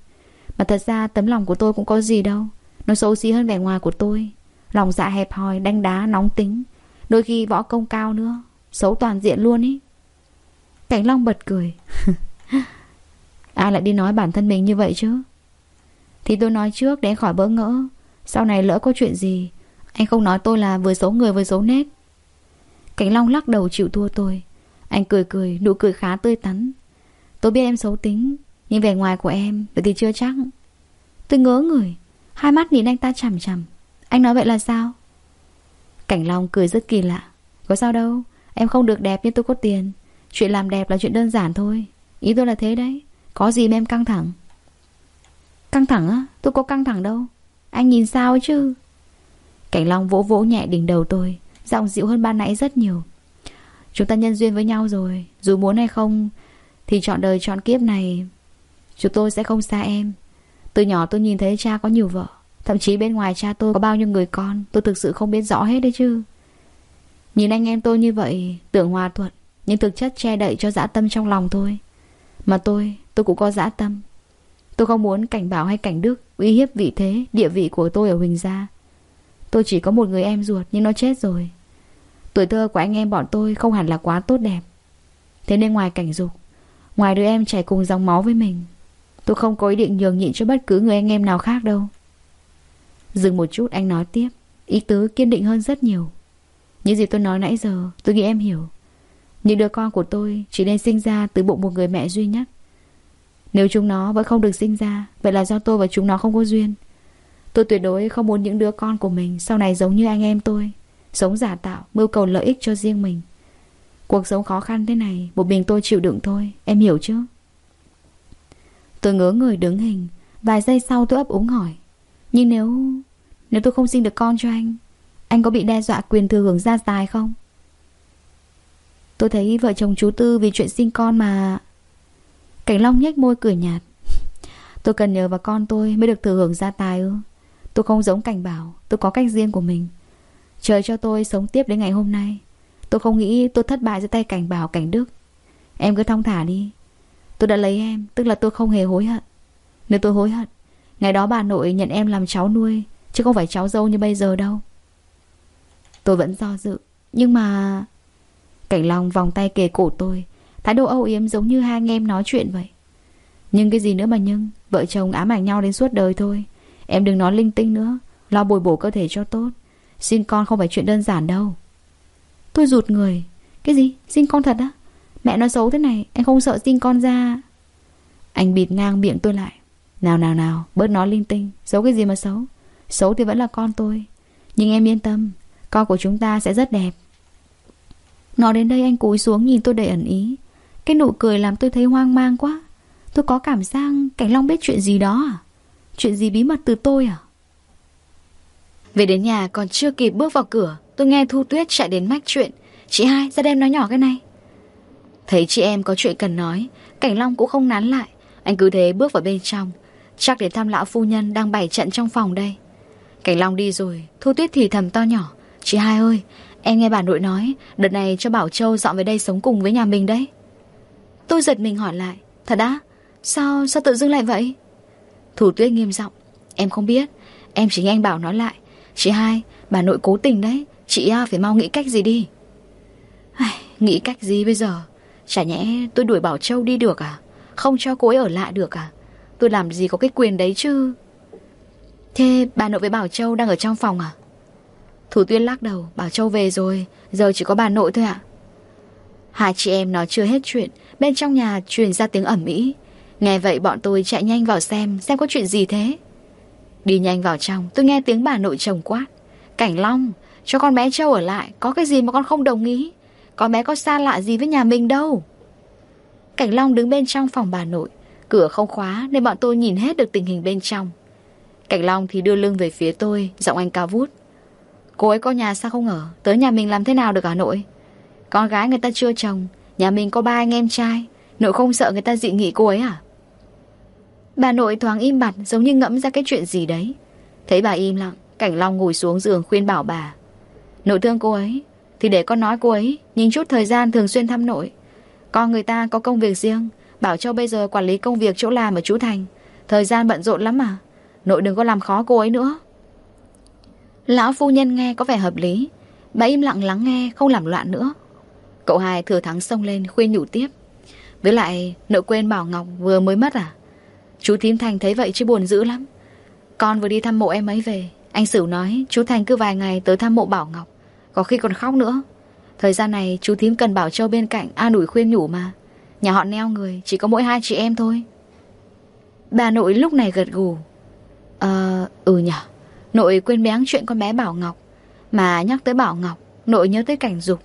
Mà thật ra tấm lòng của tôi cũng có gì đâu. Nó xấu xí hơn vẻ ngoài của tôi. Lòng dạ hẹp hòi, đánh đá, nóng tính. Đôi khi võ công cao nữa. Xấu toàn diện luôn ý. Cảnh Long bật cười. Ai lại đi nói bản thân mình như vậy chứ? Thì tôi nói trước để khỏi bỡ ngỡ. Sau này lỡ có chuyện gì Anh không nói tôi là vừa xấu người vừa xấu nét Cảnh Long lắc đầu chịu thua tôi. Anh cười cười, nụ cười khá tươi tắn. Tôi biết em xấu tính, Nhưng vẻ ngoài của em Vậy thì chưa chắc. Tôi ngớ người, Hai mắt nhìn anh ta chằm chằm. Anh nói vậy là sao? Cảnh Long cười rất kỳ lạ. Có sao đâu, Em không được đẹp nhưng tôi có tiền. Chuyện làm đẹp là chuyện đơn giản thôi. Ý tôi là thế đấy, Có gì mà em căng thẳng? Căng thẳng á? Tôi có căng thẳng đâu. Anh nhìn sao chứ? Cảnh Long vỗ vỗ nhẹ đỉnh đầu tôi, Giọng dịu hơn ban nãy rất nhiều. Chúng ta nhân duyên với nhau rồi, Dù muốn hay không thì chọn đời chọn kiếp này Chúng tôi sẽ không xa em. Từ nhỏ tôi nhìn thấy cha có nhiều vợ Thậm chí bên ngoài cha tôi có bao nhiêu người con Tôi thực sự không biết rõ hết đấy chứ. Nhìn anh em tôi như vậy Tưởng hòa thuận Nhưng thực chất che đậy cho dã tâm trong lòng thôi Mà tôi, tôi cũng có dã tâm. Tôi không muốn cảnh bảo hay cảnh đức Uy hiếp vị thế, địa vị của tôi ở Huỳnh Gia. Tôi chỉ có một người em ruột Nhưng nó chết rồi. Tuổi thơ của anh em bọn tôi không hẳn là quá tốt đẹp. Thế nên ngoài cảnh dục Ngoài đứa em chảy cùng dòng máu với mình Tôi không có ý định nhường nhịn cho bất cứ người anh em nào khác đâu. Dừng một chút anh nói tiếp Ý tứ kiên định hơn rất nhiều. Những gì tôi nói nãy giờ tôi nghĩ em hiểu. Những đứa con của tôi chỉ nên sinh ra từ bụng một người mẹ duy nhất. Nếu chúng nó vẫn không được sinh ra Vậy là do tôi và chúng nó không có duyên. Tôi tuyệt đối không muốn những đứa con của mình Sau này giống như anh em tôi Sống giả tạo, mưu cầu lợi ích cho riêng mình. Cuộc sống khó khăn thế này, Một mình tôi chịu đựng thôi, Em hiểu chứ? Tôi ngớ người đứng hình, Vài giây sau tôi ấp úng hỏi, Nhưng nếu... Nếu tôi không sinh được con cho anh Anh có bị đe dọa quyền thừa hưởng gia tài không? Tôi thấy vợ chồng chú Tư vì chuyện sinh con mà... Cảnh Long nhếch môi cười nhạt, Tôi cần nhờ vào con tôi mới được thừa hưởng gia tài ư? Tôi không giống cảnh bảo, Tôi có cách riêng của mình. Trời cho tôi sống tiếp đến ngày hôm nay Tôi không nghĩ tôi thất bại dưới tay cảnh bảo, cảnh đức. Em cứ thong thả đi. Tôi đã lấy em, Tức là tôi không hề hối hận. Nếu tôi hối hận, Ngày đó bà nội nhận em làm cháu nuôi, Chứ không phải cháu dâu như bây giờ đâu. Tôi vẫn do dự, Nhưng mà Cảnh Long vòng tay kề cổ tôi. Thái độ âu yếm giống như hai anh em nói chuyện vậy. Nhưng cái gì nữa mà nhưng? Vợ chồng ám ảnh nhau đến suốt đời thôi. Em đừng nói linh tinh nữa, Lo bồi bổ cơ thể cho tốt. Xin con không phải chuyện đơn giản đâu. Tôi rụt người. Cái gì? Sinh con thật á? Mẹ nói xấu thế này, Anh không sợ sinh con ra. Anh bịt ngang miệng tôi lại. Nào nào nào, Bớt nói linh tinh. Xấu cái gì mà xấu? Xấu thì vẫn là con tôi. Nhưng em yên tâm, Con của chúng ta sẽ rất đẹp. Nói đến đây anh cúi xuống nhìn tôi đầy ẩn ý. Cái nụ cười làm tôi thấy hoang mang quá. Tôi có cảm giác Cảnh Long biết chuyện gì đó à? Chuyện gì bí mật từ tôi à? Về đến nhà còn chưa kịp bước vào cửa Tôi nghe Thu Tuyết chạy đến mách chuyện. Chị hai, ra đem nói nhỏ cái này. Thấy chị em có chuyện cần nói, Cảnh Long cũng không nán lại. Anh cứ thế bước vào bên trong. Chắc để thăm lão phu nhân đang bày trận trong phòng đây. Cảnh Long đi rồi, Thu Tuyết thì thầm to nhỏ. Chị hai ơi, Em nghe bà nội nói, Đợt này cho Bảo Châu dọn về đây sống cùng với nhà mình đấy. Tôi giật mình hỏi lại, Thật á? Sao sao tự dưng lại vậy? Thủ Tuyết nghiêm giọng, Em không biết. Em chỉ nghe anh Bảo nói lại. Chị hai, Bà nội cố tình đấy. Chị à, phải mau nghĩ cách gì đi. Ai, Nghĩ cách gì bây giờ? Chả nhẽ tôi đuổi Bảo Châu đi được à? Không cho cô ấy ở lại được à? Tôi làm gì có cái quyền đấy chứ? Thế bà nội với Bảo Châu đang ở trong phòng à? Thủ Tuyên lắc đầu Bảo Châu về rồi Giờ chỉ có bà nội thôi ạ. Hai chị em nói chưa hết chuyện Bên trong nhà truyền ra tiếng ẩm mỹ Nghe vậy bọn tôi chạy nhanh vào xem Xem có chuyện gì thế. Đi nhanh vào trong tôi nghe tiếng bà nội chồng quát. Cảnh Long cho con bé Châu ở lại, Có cái gì mà con không đồng ý? Con bé có xa lạ gì với nhà mình đâu? Cảnh Long đứng bên trong phòng bà nội, Cửa không khóa nên bọn tôi nhìn hết được tình hình bên trong. Cảnh Long thì đưa lưng về phía tôi, Giọng anh cao vút. Cô ấy có nhà sao không ở? Tới nhà mình làm thế nào được hả nội? Con gái người ta chưa chồng, Nhà mình có ba anh em trai, Nội không sợ người ta dị nghị cô ấy à? Bà nội thoáng im bặt, Giống như ngẫm ra cái chuyện gì đấy. Thấy bà im lặng, Cảnh Long ngồi xuống giường khuyên bảo bà. Nội thương cô ấy. Thì để con nói cô ấy, Nhìn chút thời gian thường xuyên thăm nội. Con người ta có công việc riêng, Bảo Châu bây giờ quản lý công việc chỗ làm ở chú Thành. Thời gian bận rộn lắm mà Nội đừng có làm khó cô ấy nữa. Lão phu nhân nghe có vẻ hợp lý. Bà im lặng lắng nghe, Không làm loạn nữa. Cậu hai thừa thắng xông lên, khuyên nhủ tiếp. Với lại, nội quên Bảo Ngọc vừa mới mất à? Chú Thím Thành thấy vậy chứ buồn dữ lắm. Con vừa đi thăm mộ em ấy về. Anh Sửu nói, chú Thành cứ vài ngày tới thăm mộ Bảo Ngọc. Có khi còn khóc nữa. Thời gian này chú Thím cần Bảo Châu bên cạnh An ủi khuyên nhủ mà. Nhà họ neo người Chỉ có mỗi hai chị em thôi. Bà nội lúc này gật gù. Ờ ừ nhở Nội quên béng chuyện con bé Bảo Ngọc. Mà nhắc tới Bảo Ngọc Nội nhớ tới cảnh dục.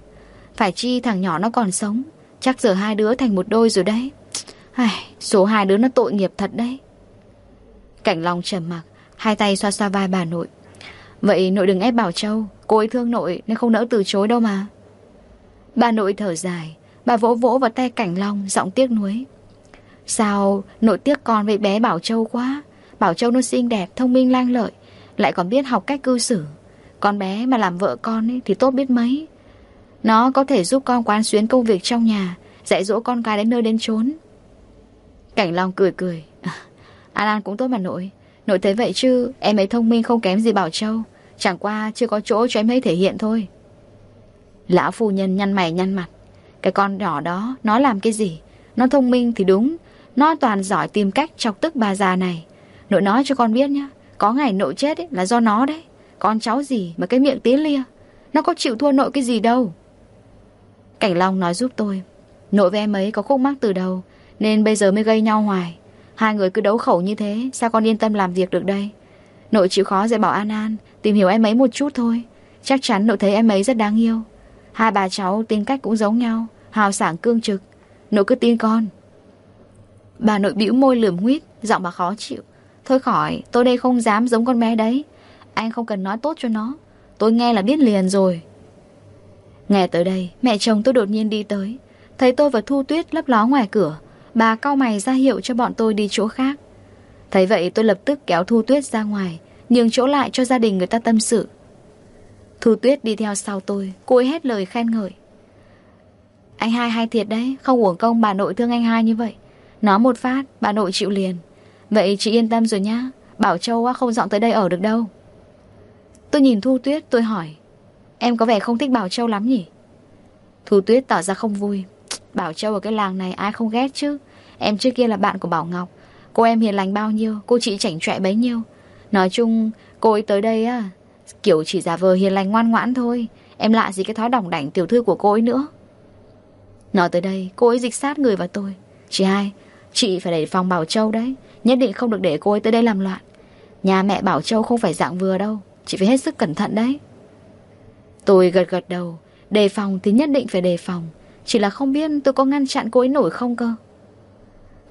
Phải chi thằng nhỏ nó còn sống. Chắc giờ hai đứa thành một đôi rồi đấy. Ai, Số hai đứa nó tội nghiệp thật đấy. Cảnh Long trầm mặc Hai tay xoa xoa vai bà nội Vậy nội đừng ép Bảo Châu. Cô ấy thương nội nên không nỡ từ chối đâu mà. Bà nội thở dài. Bà vỗ vỗ vào tay Cảnh Long Giọng tiếc nuối. Sao nội tiếc con với bé Bảo Châu quá? Bảo Châu nó xinh đẹp, thông minh lang lợi. Lại còn biết học cách cư xử. Con bé mà làm vợ con ấy, thì tốt biết mấy. Nó có thể giúp con quán xuyến công việc trong nhà Dạy dỗ con gái đến nơi đến chốn. Cảnh Long cười cười. À, An An cũng tốt mà nội. Nội thấy vậy chứ Em ấy thông minh không kém gì Bảo Châu. Chẳng qua chưa có chỗ cho em ấy thể hiện thôi. Lão phu nhân nhăn mày nhăn mặt. Cái con nhỏ đó Nó làm cái gì? Nó thông minh thì đúng. Nó toàn giỏi tìm cách chọc tức bà già này. Nội nói cho con biết nhá Có ngày nội chết ấy, là do nó đấy. Con cháu gì mà cái miệng tí lia? Nó có chịu thua nội cái gì đâu. Cảnh Long nói giúp tôi. Nội với em ấy có khúc mắc từ đầu Nên bây giờ mới gây nhau hoài. Hai người cứ đấu khẩu như thế, Sao con yên tâm làm việc được đây? Nội chịu khó dạy bảo An An, Tìm hiểu em ấy một chút thôi. Chắc chắn nội thấy em ấy rất đáng yêu. Hai bà cháu tính cách cũng giống nhau, Hào sảng cương trực. Nội cứ tin con. Bà nội bĩu môi lườm huyết Giọng bà khó chịu. Thôi khỏi, tôi đây không dám giống con bé đấy. Anh không cần nói tốt cho nó. Tôi nghe là biết liền rồi. Nghe tới đây, Mẹ chồng tôi đột nhiên đi tới. Thấy tôi và Thu Tuyết lấp ló ngoài cửa Bà cau mày ra hiệu cho bọn tôi đi chỗ khác. Thấy vậy tôi lập tức kéo Thu Tuyết ra ngoài, Nhường chỗ lại cho gia đình người ta tâm sự. Thu Tuyết đi theo sau tôi, Cô ấy hết lời khen ngợi. Anh hai hay thiệt đấy, Không uổng công bà nội thương anh hai như vậy. Nói một phát, bà nội chịu liền. Vậy chị yên tâm rồi nhá, Bảo Châu không dọn tới đây ở được đâu. Tôi nhìn Thu Tuyết, tôi hỏi, Em có vẻ không thích Bảo Châu lắm nhỉ? Thu Tuyết tỏ ra không vui. Bảo Châu ở cái làng này ai không ghét chứ? Em trước kia là bạn của Bảo Ngọc. Cô em hiền lành bao nhiêu, Cô chị chảnh chọe bấy nhiêu. Nói chung, cô ấy tới đây á, Kiểu chỉ giả vờ hiền lành ngoan ngoãn thôi. Em lạ gì cái thói đỏng đảnh tiểu thư của cô ấy nữa. Nói tới đây, Cô ấy dịch sát người vào tôi. Chị hai, Chị phải để phòng Bảo Châu đấy. Nhất định không được để cô ấy tới đây làm loạn. Nhà mẹ Bảo Châu không phải dạng vừa đâu. Chị phải hết sức cẩn thận đấy. Tôi gật gật đầu. Đề phòng thì nhất định phải đề phòng. Chỉ là không biết tôi có ngăn chặn cô ấy nổi không cơ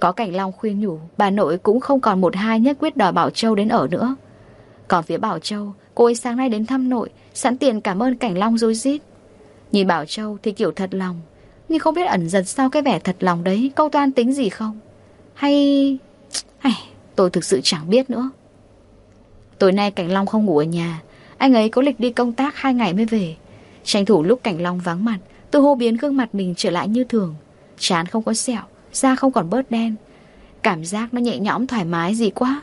Có cảnh Long khuyên nhủ Bà nội cũng không còn một hai nhất quyết đòi Bảo Châu đến ở nữa Còn phía Bảo Châu Cô ấy sáng nay đến thăm nội Sẵn tiền cảm ơn cảnh Long dối rít Nhìn Bảo Châu thì kiểu thật lòng Nhưng không biết ẩn giật sau cái vẻ thật lòng đấy Câu toan tính gì không Hay Ai, tôi thực sự chẳng biết nữa. Tối nay Cảnh Long không ngủ ở nhà. Anh ấy có lịch đi công tác hai ngày mới về. Tranh thủ lúc Cảnh Long vắng mặt, tôi hô biến gương mặt mình trở lại như thường. Chán không có sẹo, da không còn bớt đen. Cảm giác nó nhẹ nhõm thoải mái gì quá.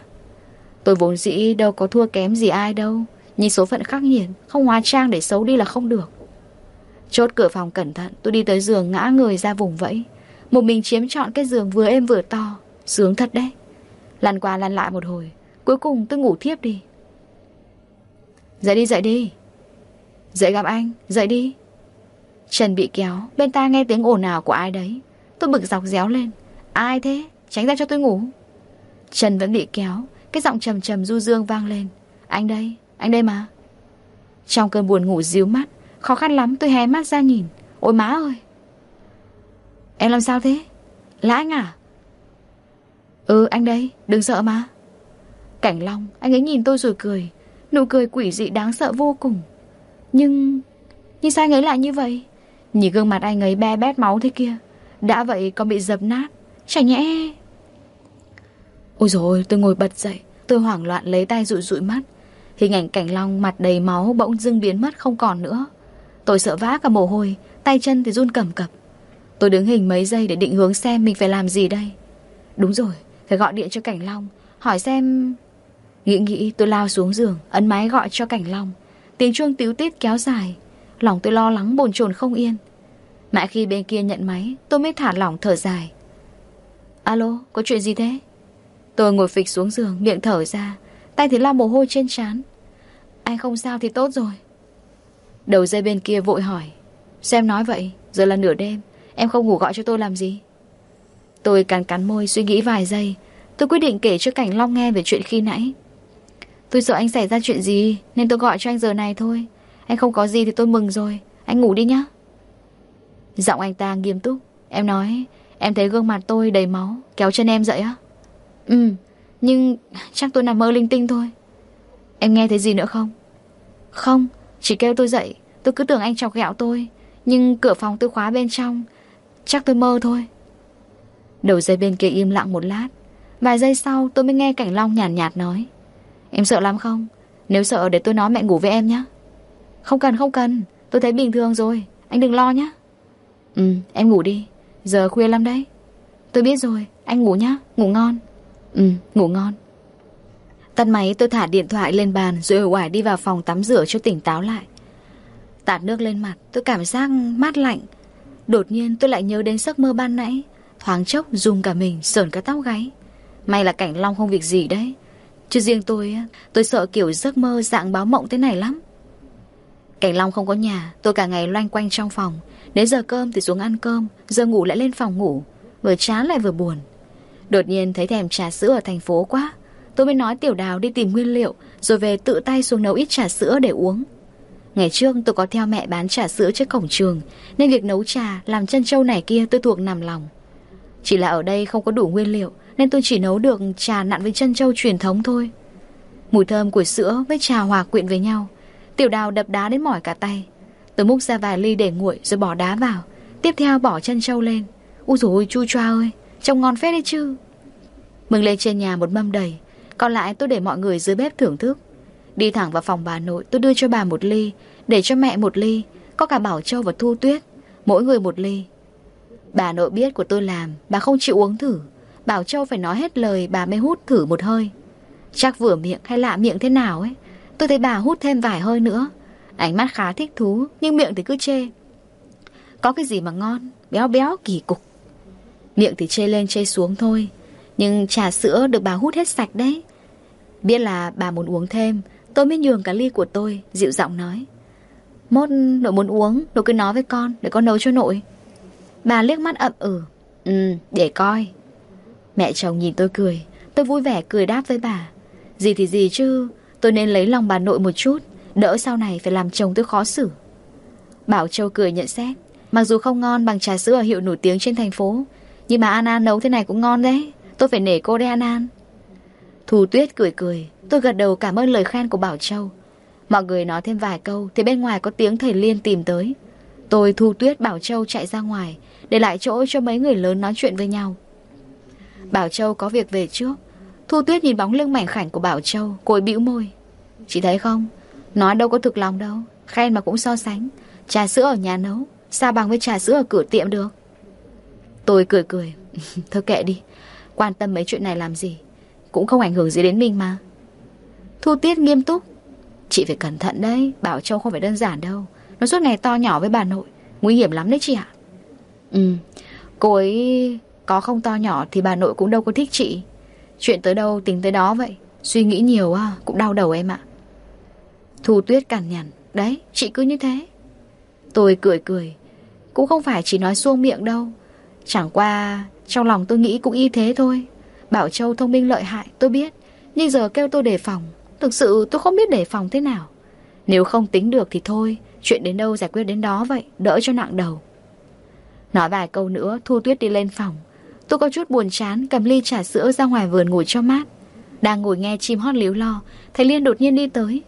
Tôi vốn dĩ đâu có thua kém gì ai đâu. Nhìn số phận khắc nghiệt, không hóa trang để xấu đi là không được. Chốt cửa phòng cẩn thận, tôi đi tới giường ngã người ra vùng vẫy. Một mình chiếm trọn cái giường vừa êm vừa to. Sướng thật đấy. Lăn qua lăn lại một hồi Cuối cùng tôi ngủ thiếp đi Dậy đi dậy đi Dậy gặp anh Dậy đi Trần bị kéo Bên tai nghe tiếng ồn ào của ai đấy Tôi bực dọc réo lên Ai thế Tránh ra cho tôi ngủ Trần vẫn bị kéo Cái giọng trầm trầm du dương vang lên Anh đây Anh đây mà Trong cơn buồn ngủ díu mắt Khó khăn lắm tôi hé mắt ra nhìn Ôi má ơi Em làm sao thế Là anh à? Ừ anh đây, đừng sợ mà. Cảnh Long, anh ấy nhìn tôi rồi cười. Nụ cười quỷ dị đáng sợ vô cùng. Nhưng... Nhưng sao anh ấy lại như vậy? Nhìn gương mặt anh ấy be bét máu thế kia. Đã vậy còn bị dập nát. Chả nhẽ... Ôi dồi tôi ngồi bật dậy. Tôi hoảng loạn lấy tay rụi rụi mắt. Hình ảnh Cảnh Long mặt đầy máu bỗng dưng biến mất không còn nữa. Tôi sợ vã cả mồ hôi, tay chân thì run cầm cập. Tôi đứng hình mấy giây để định hướng xem mình phải làm gì đây. Đúng rồi, phải gọi điện cho Cảnh Long, hỏi xem... Nghĩ nghĩ tôi lao xuống giường, ấn máy gọi cho Cảnh Long. Tiếng chuông tiếu tít kéo dài. Lòng tôi lo lắng bồn chồn không yên. Mãi khi bên kia nhận máy, tôi mới thả lỏng thở dài. Alo, có chuyện gì thế? Tôi ngồi phịch xuống giường, miệng thở ra, tay thì lau mồ hôi trên trán. Anh không sao thì tốt rồi. Đầu dây bên kia vội hỏi. Xem nói vậy, giờ là nửa đêm, em không ngủ gọi cho tôi làm gì? Tôi cắn cắn môi suy nghĩ vài giây, tôi quyết định kể cho Cảnh Long nghe về chuyện khi nãy. Tôi sợ anh xảy ra chuyện gì Nên tôi gọi cho anh giờ này thôi anh không có gì thì tôi mừng rồi. Anh ngủ đi nhá. Giọng anh ta nghiêm túc. Em nói Em thấy gương mặt tôi đầy máu Kéo chân em dậy á. Ừ Nhưng chắc tôi nằm mơ linh tinh thôi. Em nghe thấy gì nữa không? Không Chỉ kêu tôi dậy. Tôi cứ tưởng anh chọc ghẹo tôi Nhưng cửa phòng tôi khóa bên trong. Chắc tôi mơ thôi. Đầu dây bên kia im lặng một lát. Vài giây sau tôi mới nghe Cảnh Long nhàn nhạt, nhạt nói. Em sợ lắm không? Nếu sợ để tôi nói mẹ ngủ với em nhé. Không cần, không cần. Tôi thấy bình thường rồi. Anh đừng lo nhé. Ừ, em ngủ đi. Giờ khuya lắm đấy. Tôi biết rồi. Anh ngủ nhá. Ngủ ngon. Ừ, ngủ ngon. Tắt máy tôi thả điện thoại lên bàn rồi ở ngoài đi vào phòng tắm rửa cho tỉnh táo lại. Tạt nước lên mặt, tôi cảm giác mát lạnh. Đột nhiên tôi lại nhớ đến giấc mơ ban nãy. Thoáng chốc rung cả mình, sờn cả tóc gáy. May là cảnh long không việc gì đấy. Chứ riêng tôi, tôi sợ kiểu giấc mơ dạng báo mộng thế này lắm. Cảnh Long không có nhà, tôi cả ngày loanh quanh trong phòng. Đến giờ cơm thì xuống ăn cơm, giờ ngủ lại lên phòng ngủ. Vừa chán lại vừa buồn. Đột nhiên thấy thèm trà sữa ở thành phố quá. Tôi mới nói Tiểu Đào đi tìm nguyên liệu, rồi về tự tay xuống nấu ít trà sữa để uống. Ngày trước tôi có theo mẹ bán trà sữa trước cổng trường, nên việc nấu trà, làm chân trâu này kia tôi thuộc nằm lòng. Chỉ là ở đây không có đủ nguyên liệu, nên tôi chỉ nấu được trà nặn với chân trâu truyền thống thôi Mùi thơm của sữa với trà hòa quyện với nhau Tiểu đào đập đá đến mỏi cả tay. Tôi múc ra vài ly để nguội rồi bỏ đá vào. Tiếp theo bỏ chân trâu lên. Úi dồi ôi, chu choa ơi, Trông ngon phết đấy chứ. Mừng lên trên nhà một mâm đầy. Còn lại tôi để mọi người dưới bếp thưởng thức. Đi thẳng vào phòng bà nội, tôi đưa cho bà một ly, Để cho mẹ một ly, Có cả Bảo Châu và Thu Tuyết, Mỗi người một ly. Bà nội biết của tôi làm, Bà không chịu uống thử. Bảo Châu phải nói hết lời, bà mới hút thử một hơi. Chắc vừa miệng hay lạ miệng thế nào ấy. Tôi thấy bà hút thêm vài hơi nữa. Ánh mắt khá thích thú, Nhưng miệng thì cứ chê. Có cái gì mà ngon? Béo béo, kỳ cục. Miệng thì chê lên chê xuống thôi, Nhưng trà sữa được bà hút hết sạch đấy. Biết là bà muốn uống thêm, Tôi mới nhường cả ly của tôi, Dịu giọng nói. Mốt, nội muốn uống, Nội cứ nói với con, Để con nấu cho nội. Bà liếc mắt ậm ừ. Ừ để coi. Mẹ chồng nhìn tôi cười, Tôi vui vẻ cười đáp với bà. Gì thì gì chứ Tôi nên lấy lòng bà nội một chút, Đỡ sau này phải làm chồng tôi khó xử. Bảo Châu cười nhận xét, Mặc dù không ngon bằng trà sữa ở hiệu nổi tiếng trên thành phố, Nhưng mà An An nấu thế này cũng ngon đấy, Tôi phải nể cô đấy An An. Thù Tuyết cười cười, Tôi gật đầu cảm ơn lời khen của Bảo Châu. Mọi người nói thêm vài câu Thì bên ngoài có tiếng thầy Liên tìm tới. Tôi Thu Tuyết, Bảo Châu chạy ra ngoài, Để lại chỗ cho mấy người lớn nói chuyện với nhau. Bảo Châu có việc về trước. Thu Tuyết nhìn bóng lưng mảnh khảnh của Bảo Châu Côi bĩu môi. Chị thấy không? Nói đâu có thực lòng đâu. Khen mà cũng so sánh. Trà sữa ở nhà nấu. Sao bằng với trà sữa ở cửa tiệm được. Tôi cười cười. Thôi kệ đi. Quan tâm mấy chuyện này làm gì? Cũng không ảnh hưởng gì đến mình mà. Thu tiết nghiêm túc. Chị phải cẩn thận đấy. Bảo Châu không phải đơn giản đâu. Nó suốt ngày to nhỏ với bà nội. Nguy hiểm lắm đấy chị ạ. Ừ. Cô ấy có không to nhỏ thì bà nội cũng đâu có thích chị. Chuyện tới đâu, tính tới đó vậy. Suy nghĩ nhiều à Cũng đau đầu em ạ. Thu tuyết cằn nhằn Đấy chị cứ như thế. Tôi cười cười Cũng không phải chỉ nói xuông miệng đâu. Chẳng qua Trong lòng tôi nghĩ cũng y thế thôi. Bảo Châu thông minh lợi hại tôi biết. Nhưng giờ kêu tôi đề phòng Thực sự tôi không biết đề phòng thế nào. Nếu không tính được thì thôi Chuyện đến đâu giải quyết đến đó vậy Đỡ cho nặng đầu. Nói vài câu nữa Thu Tuyết đi lên phòng. Tôi có chút buồn chán cầm ly trà sữa ra ngoài vườn ngồi cho mát. Đang ngồi nghe chim hót líu lo, thầy Liên đột nhiên đi tới.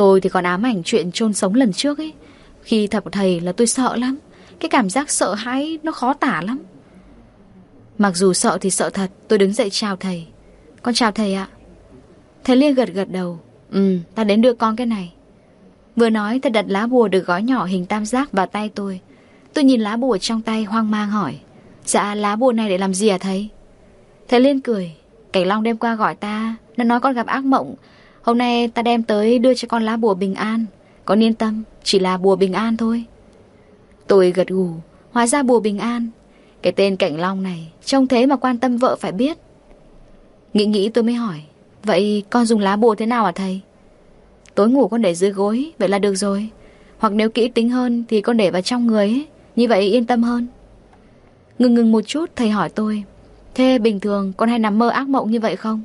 Tôi thì còn ám ảnh chuyện chôn sống lần trước ấy. Khi thập thầy là tôi sợ lắm. Cái cảm giác sợ hãi nó khó tả lắm. Mặc dù sợ thì sợ thật, tôi đứng dậy chào thầy. Con chào thầy ạ. Thầy Liên gật gật đầu. Ừ, ta đến đưa con cái này. Vừa nói thầy đặt lá bùa được gói nhỏ hình tam giác vào tay tôi. Tôi nhìn lá bùa trong tay hoang mang hỏi. Dạ lá bùa này để làm gì à thầy? Thầy Liên cười. Cảnh Long đêm qua gọi ta, nó nói con gặp ác mộng. Hôm nay ta đem tới đưa cho con lá bùa bình an. Con yên tâm, chỉ là bùa bình an thôi. Tôi gật gù, hóa ra bùa bình an. Cái tên Cảnh Long này, trông thế mà quan tâm vợ phải biết. Nghĩ nghĩ tôi mới hỏi, vậy con dùng lá bùa thế nào à thầy? Tối ngủ con để dưới gối, vậy là được rồi. Hoặc nếu kỹ tính hơn thì con để vào trong người ấy, như vậy yên tâm hơn. Ngừng ngừng một chút thầy hỏi tôi Thế bình thường con hay nằm mơ ác mộng như vậy không?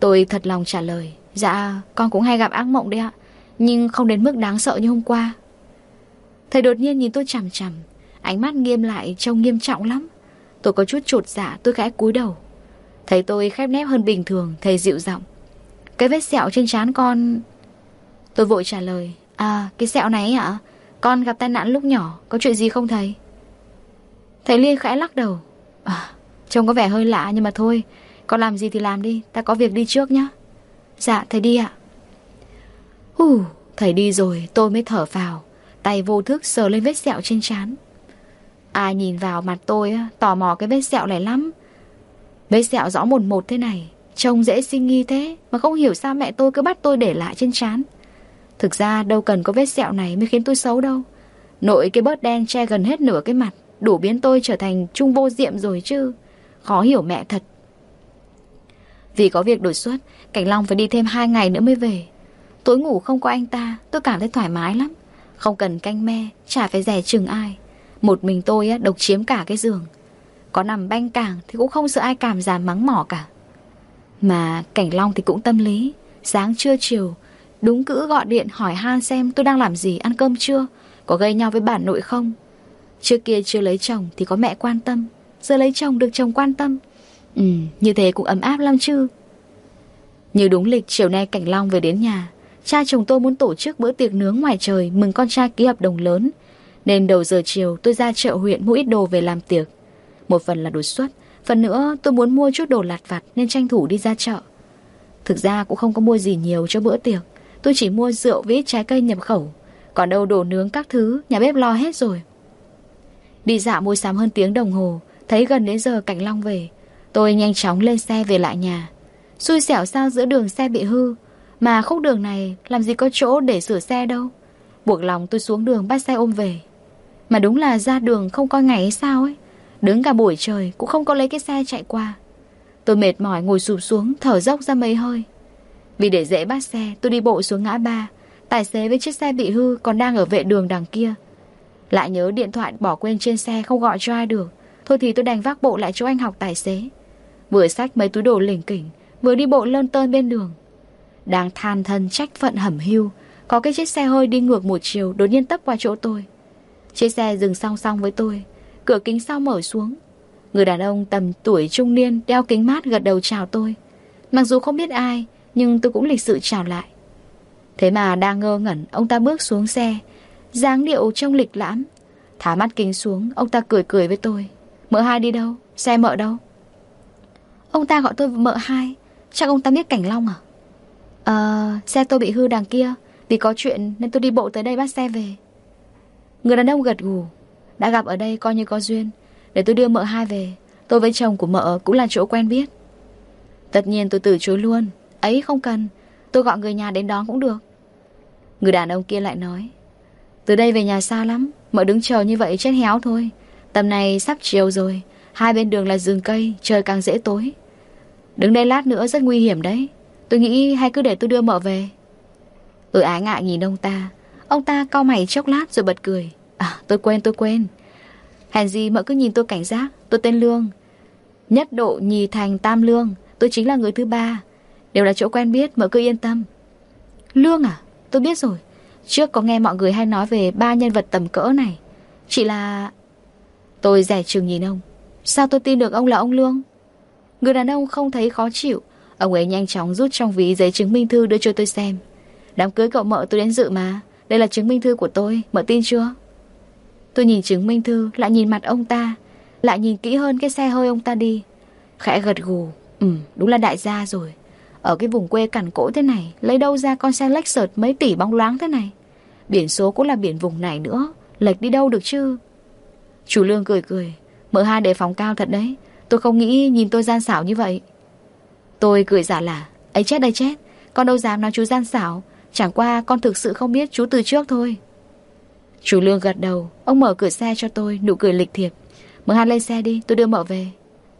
Tôi thật lòng trả lời Dạ con cũng hay gặp ác mộng đấy ạ. Nhưng không đến mức đáng sợ như hôm qua. Thầy đột nhiên nhìn tôi chằm chằm, Ánh mắt nghiêm lại trông nghiêm trọng lắm. Tôi có chút trột dạ tôi khẽ cúi đầu. Thấy tôi khép nép hơn bình thường, Thầy dịu giọng. Cái vết sẹo trên trán con. Tôi vội trả lời À cái sẹo này ạ, Con gặp tai nạn lúc nhỏ, Có chuyện gì không thầy? Thầy Liên khẽ lắc đầu. À trông có vẻ hơi lạ nhưng mà thôi, Con làm gì thì làm đi, Ta có việc đi trước nhá. Dạ thầy đi ạ. Hù Thầy đi rồi, tôi mới thở vào. Tay vô thức sờ lên vết sẹo trên trán. Ai nhìn vào mặt tôi Tò mò cái vết sẹo này lắm. Vết sẹo rõ một một thế này, Trông dễ sinh nghi thế, Mà không hiểu sao mẹ tôi cứ bắt tôi để lại trên trán. Thực ra đâu cần có vết sẹo này Mới khiến tôi xấu đâu. Nội cái bớt đen che gần hết nửa cái mặt, Đủ biến tôi trở thành trung vô diệm rồi chứ. Khó hiểu mẹ thật. Vì có việc đột xuất Cảnh Long phải đi thêm hai ngày nữa mới về. Tối ngủ không có anh ta Tôi cảm thấy thoải mái lắm. Không cần canh me Chả phải rẻ chừng ai. Một mình tôi á, độc chiếm cả cái giường. Có nằm banh cảng thì cũng không sợ ai cảm giảm mắng mỏ cả. Mà Cảnh Long thì cũng tâm lý. Sáng trưa chiều Đúng cữ gọi điện hỏi han xem tôi đang làm gì Ăn cơm chưa? Có gây nhau với bản nội không? Trước kia chưa lấy chồng thì có mẹ quan tâm. Giờ lấy chồng được chồng quan tâm. Ừ như thế cũng ấm áp lắm chứ. Như đúng lịch, chiều nay Cảnh Long về đến nhà. Cha chồng tôi muốn tổ chức bữa tiệc nướng ngoài trời, Mừng con trai ký hợp đồng lớn. Nên đầu giờ chiều, tôi ra chợ huyện mua ít đồ về làm tiệc. Một phần là đột xuất, Phần nữa tôi muốn mua chút đồ lặt vặt Nên tranh thủ đi ra chợ. Thực ra cũng không có mua gì nhiều cho bữa tiệc. Tôi chỉ mua rượu với ít trái cây nhập khẩu. Còn đâu đồ nướng các thứ, Nhà bếp lo hết rồi. Đi dạo mua sắm hơn tiếng đồng hồ, Thấy gần đến giờ Cảnh Long về. Tôi nhanh chóng lên xe về lại nhà. Xui xẻo sao giữa đường xe bị hư. Mà khúc đường này làm gì có chỗ để sửa xe đâu. Buộc lòng tôi xuống đường bắt xe ôm về. Mà đúng là ra đường không coi ngày ấy sao ấy. Đứng cả buổi trời cũng không có lấy cái xe chạy qua. Tôi mệt mỏi ngồi sụp xuống, thở dốc ra mấy hơi. Vì để dễ bắt xe, tôi đi bộ xuống ngã ba. Tài xế với chiếc xe bị hư còn đang ở vệ đường đằng kia. Lại nhớ điện thoại bỏ quên trên xe không gọi cho ai được. Thôi thì tôi đành vác bộ lại chỗ anh học tài xế. Vừa xách mấy túi đồ lỉnh kỉnh, Vừa đi bộ lơn tơn bên đường. Đang than thân trách phận hẩm hưu, Có cái chiếc xe hơi đi ngược một chiều Đột nhiên tấp qua chỗ tôi. Chiếc xe dừng song song với tôi, Cửa kính sau mở xuống. Người đàn ông tầm tuổi trung niên Đeo kính mát gật đầu chào tôi. Mặc dù không biết ai, Nhưng tôi cũng lịch sự chào lại. Thế mà đang ngơ ngẩn, Ông ta bước xuống xe, dáng điệu trông lịch lãm. Thả mắt kính xuống, Ông ta cười cười với tôi. Mợ hai đi đâu? Xe mợ đâu? Ông ta gọi tôi mợ hai. Chắc ông ta biết Cảnh Long à? Ờ, xe tôi bị hư đằng kia. Vì có chuyện nên tôi đi bộ tới đây bắt xe về. Người đàn ông gật gù. Đã gặp ở đây coi như có duyên. Để tôi đưa mợ hai về. Tôi với chồng của mợ cũng là chỗ quen biết. Tất nhiên tôi từ chối luôn. Ấy không cần. Tôi gọi người nhà đến đón cũng được. Người đàn ông kia lại nói. Từ đây về nhà xa lắm. Mợ đứng chờ như vậy chết héo thôi. Tầm này sắp chiều rồi. Hai bên đường là rừng cây Trời càng dễ tối. Đứng đây lát nữa rất nguy hiểm đấy. Tôi nghĩ hay cứ để tôi đưa mợ về. Ừ ái ngại nhìn ông ta. Ông ta cau mày chốc lát rồi bật cười. À tôi quên tôi quên. Hèn gì mợ cứ nhìn tôi cảnh giác. Tôi tên Lương. Nhất độ nhì thành tam lương. Tôi chính là người thứ ba. Đều là chỗ quen biết, mợ cứ yên tâm. Lương à? Tôi biết rồi. Trước có nghe mọi người hay nói về ba nhân vật tầm cỡ này. Chỉ là... Tôi rẻ chừng nhìn ông. Sao tôi tin được ông là ông Lương? Người đàn ông không thấy khó chịu. Ông ấy nhanh chóng rút trong ví giấy chứng minh thư đưa cho tôi xem. Đám cưới cậu mợ tôi đến dự mà. Đây là chứng minh thư của tôi, Mợ tin chưa? Tôi nhìn chứng minh thư, Lại nhìn mặt ông ta. Lại nhìn kỹ hơn cái xe hơi ông ta đi. Khẽ gật gù. Ừ đúng là đại gia rồi. Ở cái vùng quê cằn cỗi thế này, Lấy đâu ra con xe Lexus mấy tỷ bóng loáng thế này? Biển số cũng là biển vùng này nữa. Lệch đi đâu được chứ? Chủ lương cười cười. Mợ hai đề phòng cao thật đấy. Tôi không nghĩ nhìn tôi gian xảo như vậy. Tôi cười giả là ấy chết đây chết. Con đâu dám nói chú gian xảo? Chẳng qua con thực sự không biết chú từ trước thôi. Chú Lương gật đầu. Ông mở cửa xe cho tôi, Nụ cười lịch thiệp. Mở hạt lên xe đi, tôi đưa mợ về.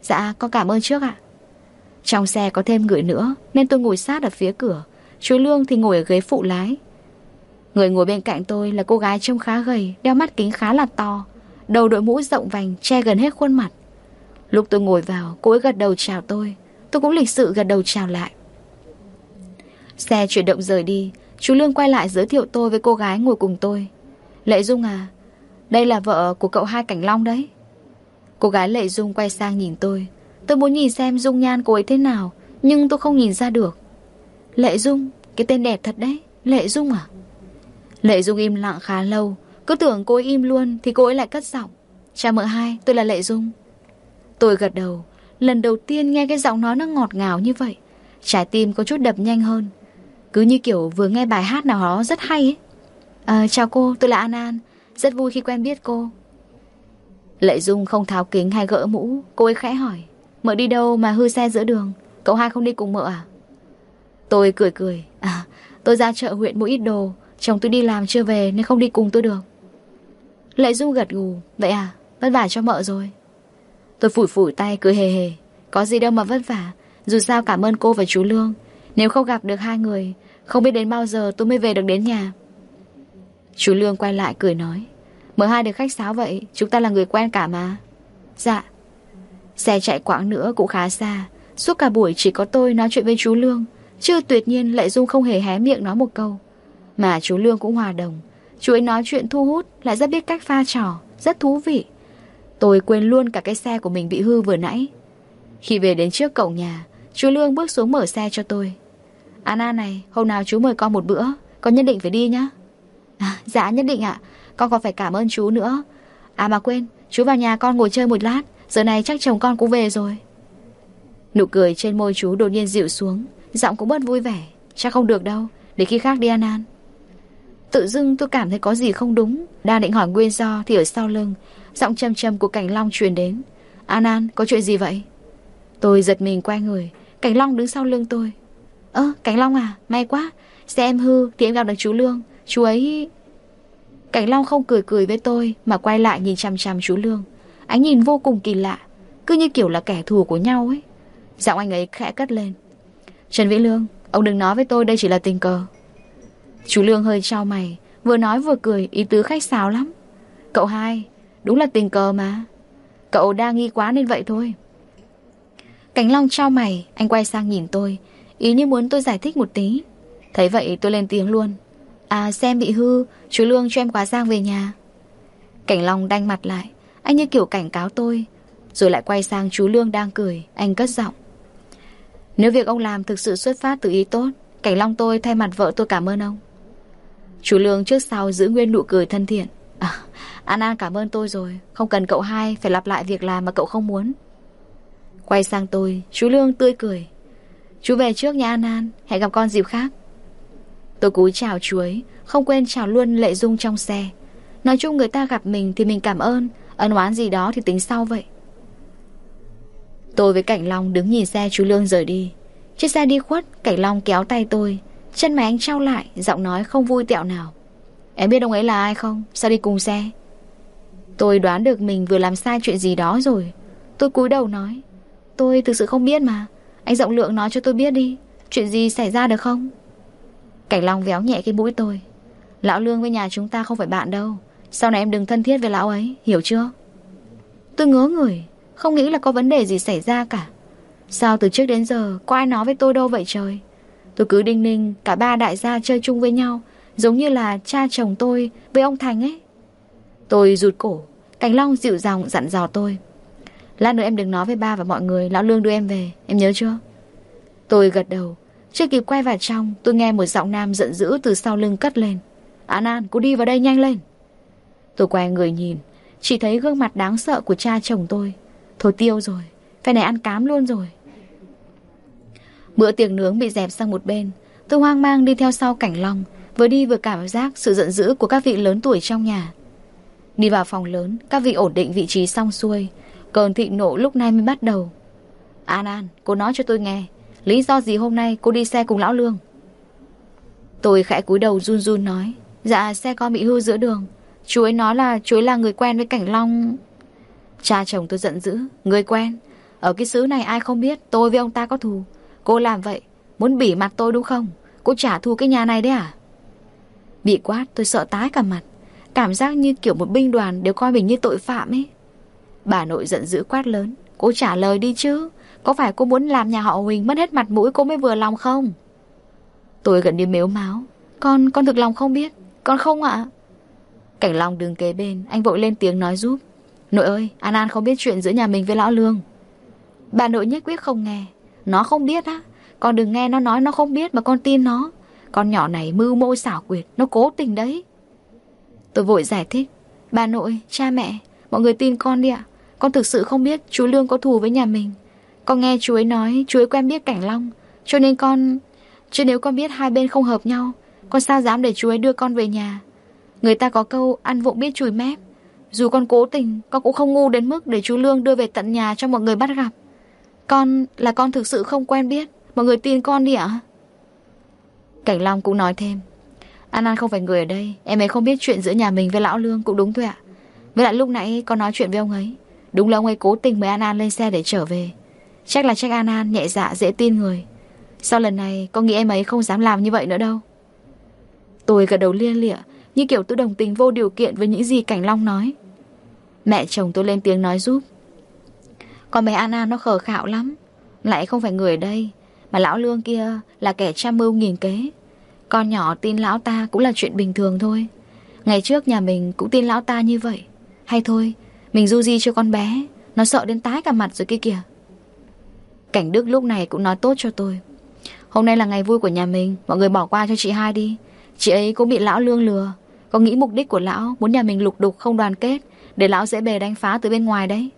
Dạ con cảm ơn trước ạ. Trong xe có thêm người nữa, Nên tôi ngồi sát ở phía cửa. Chú Lương thì ngồi ở ghế phụ lái. Người ngồi bên cạnh tôi là cô gái trông khá gầy, Đeo mắt kính khá là to. Đầu đội mũ rộng vành, che gần hết khuôn mặt. Lúc tôi ngồi vào, Cô ấy gật đầu chào tôi. Tôi cũng lịch sự gật đầu chào lại. Xe chuyển động rời đi, Chú Lương quay lại giới thiệu tôi với cô gái ngồi cùng tôi. Lệ Dung à Đây là vợ của cậu hai Cảnh Long đấy. Cô gái Lệ Dung quay sang nhìn tôi. Tôi muốn nhìn xem dung nhan cô ấy thế nào, Nhưng tôi không nhìn ra được. Lệ Dung, Cái tên đẹp thật đấy, Lệ Dung à? Lệ Dung im lặng khá lâu, Cứ tưởng cô ấy im luôn Thì cô ấy lại cất giọng. Chào mợ hai, tôi là Lệ Dung. Tôi gật đầu. Lần đầu tiên nghe cái giọng nói nó ngọt ngào như vậy. Trái tim có chút đập nhanh hơn. Cứ như kiểu vừa nghe bài hát nào đó rất hay ấy. À, Chào cô tôi là An An. Rất vui khi quen biết cô. Lệ Dung không tháo kính hay gỡ mũ. Cô ấy khẽ hỏi Mợ đi đâu mà hư xe giữa đường? Cậu hai không đi cùng mợ à? Tôi cười cười À tôi ra chợ huyện mua ít đồ. Chồng tôi đi làm chưa về nên không đi cùng tôi được. Lệ Dung gật gù Vậy à vất vả cho mợ rồi. Tôi phủi phủi tay cười hề hề. Có gì đâu mà vất vả. Dù sao cảm ơn cô và chú Lương. Nếu không gặp được hai người, Không biết đến bao giờ tôi mới về được đến nhà. Chú Lương quay lại cười nói, Mở hai được khách sáo vậy, Chúng ta là người quen cả mà. Dạ. Xe chạy quãng nữa cũng khá xa. Suốt cả buổi chỉ có tôi nói chuyện với chú Lương, Chứ tuyệt nhiên Lệ Dung không hề hé miệng nói một câu. Mà chú Lương cũng hòa đồng. Chú ấy nói chuyện thu hút, Lại rất biết cách pha trò, Rất thú vị. Tôi quên luôn cả cái xe của mình bị hư vừa nãy. Khi về đến trước cổng nhà Chú Lương bước xuống mở xe cho tôi. Anna này Hôm nào chú mời con một bữa Con nhất định phải đi nhá. À, Dạ nhất định ạ. Con còn phải cảm ơn chú nữa. À mà quên Chú vào nhà con ngồi chơi một lát Giờ này chắc chồng con cũng về rồi. Nụ cười trên môi chú đột nhiên dịu xuống Giọng cũng bớt vui vẻ. Chắc không được đâu Để khi khác đi An An Tự dưng tôi cảm thấy có gì không đúng. Đang định hỏi nguyên do thì ở sau lưng Giọng châm châm của Cảnh Long truyền đến. An An, có chuyện gì vậy? Tôi giật mình quay người. Cảnh Long đứng sau lưng tôi. Ơ, Cảnh Long à may quá. Xe em hư, thì em gặp được chú Lương. Chú ấy Cảnh Long không cười cười với tôi, Mà quay lại nhìn chăm chăm chú Lương. Ánh nhìn vô cùng kỳ lạ, Cứ như kiểu là kẻ thù của nhau ấy. Giọng anh ấy khẽ cất lên. Trần Vĩ Lương, Ông đừng nói với tôi đây chỉ là tình cờ. Chú Lương hơi trao mày, Vừa nói vừa cười, ý tứ khách sáo lắm. Cậu hai Đúng là tình cờ mà. Cậu đa nghi quá nên vậy thôi. Cảnh Long trao mày, Anh quay sang nhìn tôi, Ý như muốn tôi giải thích một tí. Thấy vậy tôi lên tiếng luôn. À xem bị hư, Chú Lương cho em quá giang về nhà. Cảnh Long đanh mặt lại, Anh như kiểu cảnh cáo tôi, Rồi lại quay sang chú Lương đang cười, Anh cất giọng. Nếu việc ông làm thực sự xuất phát từ ý tốt Cảnh Long tôi thay mặt vợ tôi cảm ơn ông. Chú Lương trước sau giữ nguyên nụ cười thân thiện. À An An cảm ơn tôi rồi. Không cần cậu hai phải lặp lại việc làm mà cậu không muốn. Quay sang tôi, Chú Lương tươi cười. Chú về trước nha An An Hẹn gặp con dịp khác. Tôi cúi chào chú ấy, Không quên chào luôn Lệ Dung trong xe. Nói chung người ta gặp mình thì mình cảm ơn. Ân oán gì đó thì tính sau vậy. Tôi với Cảnh Long đứng nhìn xe chú Lương rời đi. Chiếc xe đi khuất, Cảnh Long kéo tay tôi. Chân mày anh trao lại, Giọng nói không vui tẹo nào. Em biết ông ấy là ai không? Sao đi cùng xe? Tôi đoán được mình vừa làm sai chuyện gì đó rồi. Tôi cúi đầu nói, Tôi thực sự không biết mà. Anh rộng lượng nói cho tôi biết đi. Chuyện gì xảy ra được không? Cảnh Long véo nhẹ cái mũi tôi. Lão Lương với nhà chúng ta không phải bạn đâu. Sau này em đừng thân thiết với lão ấy, Hiểu chưa? Tôi ngớ người, Không nghĩ là có vấn đề gì xảy ra cả. Sao từ trước đến giờ Có ai nói với tôi đâu vậy trời? Tôi cứ đinh ninh Cả ba đại gia chơi chung với nhau, Giống như là cha chồng tôi với ông Thành ấy. Tôi rụt cổ Cảnh Long dịu dàng dặn dò tôi. Lát nữa em đừng nói với ba và mọi người, Lão Lương đưa em về, Em nhớ chưa? Tôi gật đầu, Chưa kịp quay vào trong, Tôi nghe một giọng nam giận dữ từ sau lưng cất lên. An An, cô đi vào đây nhanh lên. Tôi quay người nhìn, Chỉ thấy gương mặt đáng sợ của cha chồng tôi. Thôi tiêu rồi Phải này ăn cám luôn rồi. Bữa tiệc nướng bị dẹp sang một bên, Tôi hoang mang đi theo sau cảnh long, Vừa đi vừa cảm giác sự giận dữ của các vị lớn tuổi trong nhà. Đi vào phòng lớn Các vị ổn định vị trí xong xuôi. Cơn thịnh nộ lúc này mới bắt đầu. An An, cô nói cho tôi nghe Lý do gì hôm nay cô đi xe cùng lão Lương? Tôi khẽ cúi đầu run run nói Dạ xe con bị hư giữa đường. Chú ấy nói là chú ấy là người quen với Cảnh Long. Cha chồng tôi giận dữ Người quen. Ở cái xứ này ai không biết tôi với ông ta có thù. Cô làm vậy Muốn bỉ mặt tôi đúng không? Cô trả thù cái nhà này đấy à? Bị quát tôi sợ tái cả mặt. Cảm giác như kiểu một binh đoàn Đều coi mình như tội phạm ấy. Bà nội giận dữ quát lớn. Cô trả lời đi chứ. Có phải cô muốn làm nhà họ Huỳnh mất hết mặt mũi cô mới vừa lòng không? Tôi gần như mếu máu. Con, con thực lòng không biết. Con không ạ. Cảnh Long đứng kế bên. Anh vội lên tiếng nói giúp. Nội ơi An An không biết chuyện giữa nhà mình với Lão Lương. Bà nội nhất quyết không nghe. Nó không biết á. Con đừng nghe nó nói nó không biết mà con tin nó. Con nhỏ này mưu mô xảo quyệt. Nó cố tình đấy. Tôi vội giải thích. Bà nội, cha mẹ Mọi người tin con đi ạ. Con thực sự không biết chú Lương có thù với nhà mình. Con nghe chú ấy nói chú ấy quen biết Cảnh Long. Cho nên con Chứ nếu con biết hai bên không hợp nhau Con sao dám để chú ấy đưa con về nhà? Người ta có câu ăn vụng biết chùi mép. Dù con cố tình Con cũng không ngu đến mức để chú Lương đưa về tận nhà cho mọi người bắt gặp. Con là con thực sự không quen biết. Mọi người tin con đi ạ. Cảnh Long cũng nói thêm. An An không phải người ở đây. Em ấy không biết chuyện giữa nhà mình với Lão Lương cũng đúng thôi ạ. Với lại lúc nãy con nói chuyện với ông ấy. Đúng là ông ấy cố tình mời An An lên xe để trở về. Chắc là trách An An nhẹ dạ dễ tin người. Sau lần này con nghĩ em ấy không dám làm như vậy nữa đâu? Tôi gật đầu lia lịa, Như kiểu tôi đồng tình vô điều kiện với những gì Cảnh Long nói. Mẹ chồng tôi lên tiếng nói giúp. Con bé An An nó khờ khạo lắm. Lại không phải người ở đây, Mà lão lương kia là kẻ trăm mưu nghìn kế. Con nhỏ tin lão ta cũng là chuyện bình thường thôi. Ngày trước nhà mình cũng tin lão ta như vậy. Hay thôi, Mình du di cho con bé. Nó sợ đến tái cả mặt rồi kia kìa. Cảnh Đức lúc này cũng nói tốt cho tôi. Hôm nay là ngày vui của nhà mình, Mọi người bỏ qua cho chị hai đi. Chị ấy cũng bị lão lương lừa. Có nghĩ mục đích của lão, muốn nhà mình lục đục không đoàn kết, Để lão dễ bề đánh phá từ bên ngoài đấy.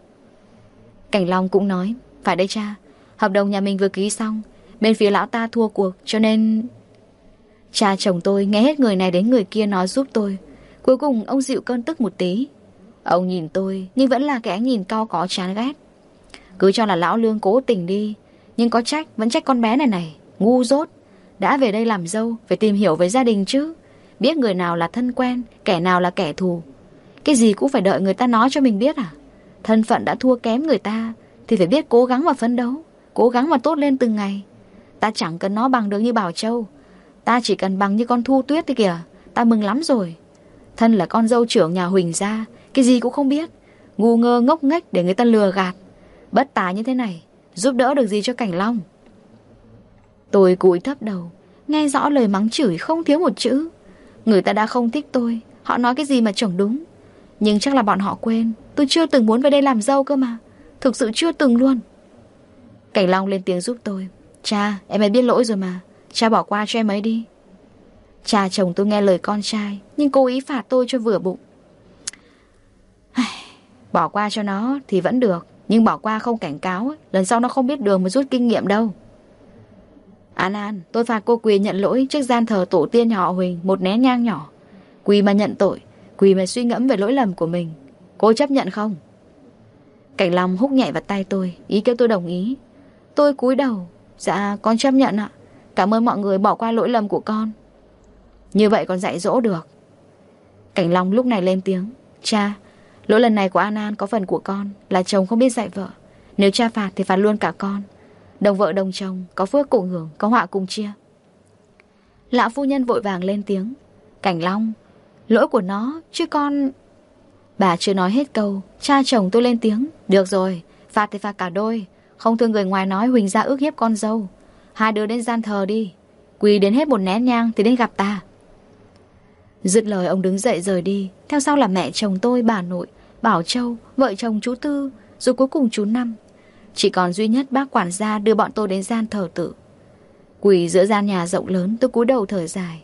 Cảnh Long cũng nói, Phải đây cha. Hợp đồng nhà mình vừa ký xong, Bên phía lão ta thua cuộc, cho nên Cha chồng tôi nghe hết người này đến người kia nói giúp tôi. Cuối cùng ông dịu cơn tức một tí. Ông nhìn tôi, Nhưng vẫn là cái ánh nhìn cao có chán ghét. Cứ cho là lão lương cố tình đi, Nhưng có trách, vẫn trách con bé này này, Ngu dốt. Đã về đây làm dâu, Phải tìm hiểu về gia đình chứ. Biết người nào là thân quen, Kẻ nào là kẻ thù. Cái gì cũng phải đợi người ta nói cho mình biết à? Thân phận đã thua kém người ta, Thì phải biết cố gắng và phấn đấu, Cố gắng mà tốt lên từng ngày. Ta chẳng cần nó bằng được như Bảo Châu. Ta chỉ cần bằng như con thu tuyết thôi kìa. Ta mừng lắm rồi. Thân là con dâu trưởng nhà Huỳnh gia, Cái gì cũng không biết. Ngu ngơ ngốc nghếch để người ta lừa gạt. Bất tài như thế này, Giúp đỡ được gì cho Cảnh Long? Tôi cúi thấp đầu, Nghe rõ lời mắng chửi không thiếu một chữ. Người ta đã không thích tôi, Họ nói cái gì mà chẳng đúng. Nhưng chắc là bọn họ quên, Tôi chưa từng muốn về đây làm dâu cơ mà. Thực sự chưa từng luôn. Cảnh Long lên tiếng giúp tôi. Cha, em ấy biết lỗi rồi mà. Cha bỏ qua cho em ấy đi. Cha, chồng tôi nghe lời con trai, Nhưng cố ý phạt tôi cho vừa bụng. Bỏ qua cho nó thì vẫn được, Nhưng bỏ qua không cảnh cáo, Lần sau nó không biết đường mà rút kinh nghiệm đâu. An An, Tôi phạt cô Quỳ nhận lỗi trước gian thờ tổ tiên nhà họ Huỳnh, Một nén nhang nhỏ. Quỳ mà nhận tội, Quỳ mà suy ngẫm về lỗi lầm của mình, Cô chấp nhận không? Cảnh Long húc nhẹ vào tay tôi, Ý kêu tôi đồng ý. Tôi cúi đầu Dạ con chấp nhận ạ. Cảm ơn mọi người bỏ qua lỗi lầm của con. Như vậy con dạy dỗ được. Cảnh Long lúc này lên tiếng. Cha, Lỗi lần này của An An có phần của con Là chồng không biết dạy vợ. Nếu cha phạt thì phạt luôn cả con. Đồng vợ đồng chồng, Có phước cùng hưởng, Có họa cùng chia. Lão phu nhân vội vàng lên tiếng. Cảnh Long, Lỗi của nó, Chứ con Bà chưa nói hết câu. Cha chồng tôi lên tiếng. Được rồi, Phạt thì phạt cả đôi. Không thương người ngoài nói Huỳnh ra ước hiếp con dâu. Hai đứa đến gian thờ đi. Quỳ đến hết một nén nhang thì đến gặp ta. Dứt lời ông đứng dậy rời đi. Theo sau là mẹ chồng tôi, bà nội Bảo Châu, vợ chồng chú Tư Rồi cuối cùng chú Năm. Chỉ còn duy nhất bác quản gia đưa bọn tôi đến gian thờ tự. Quỳ giữa gian nhà rộng lớn tôi cúi đầu thở dài.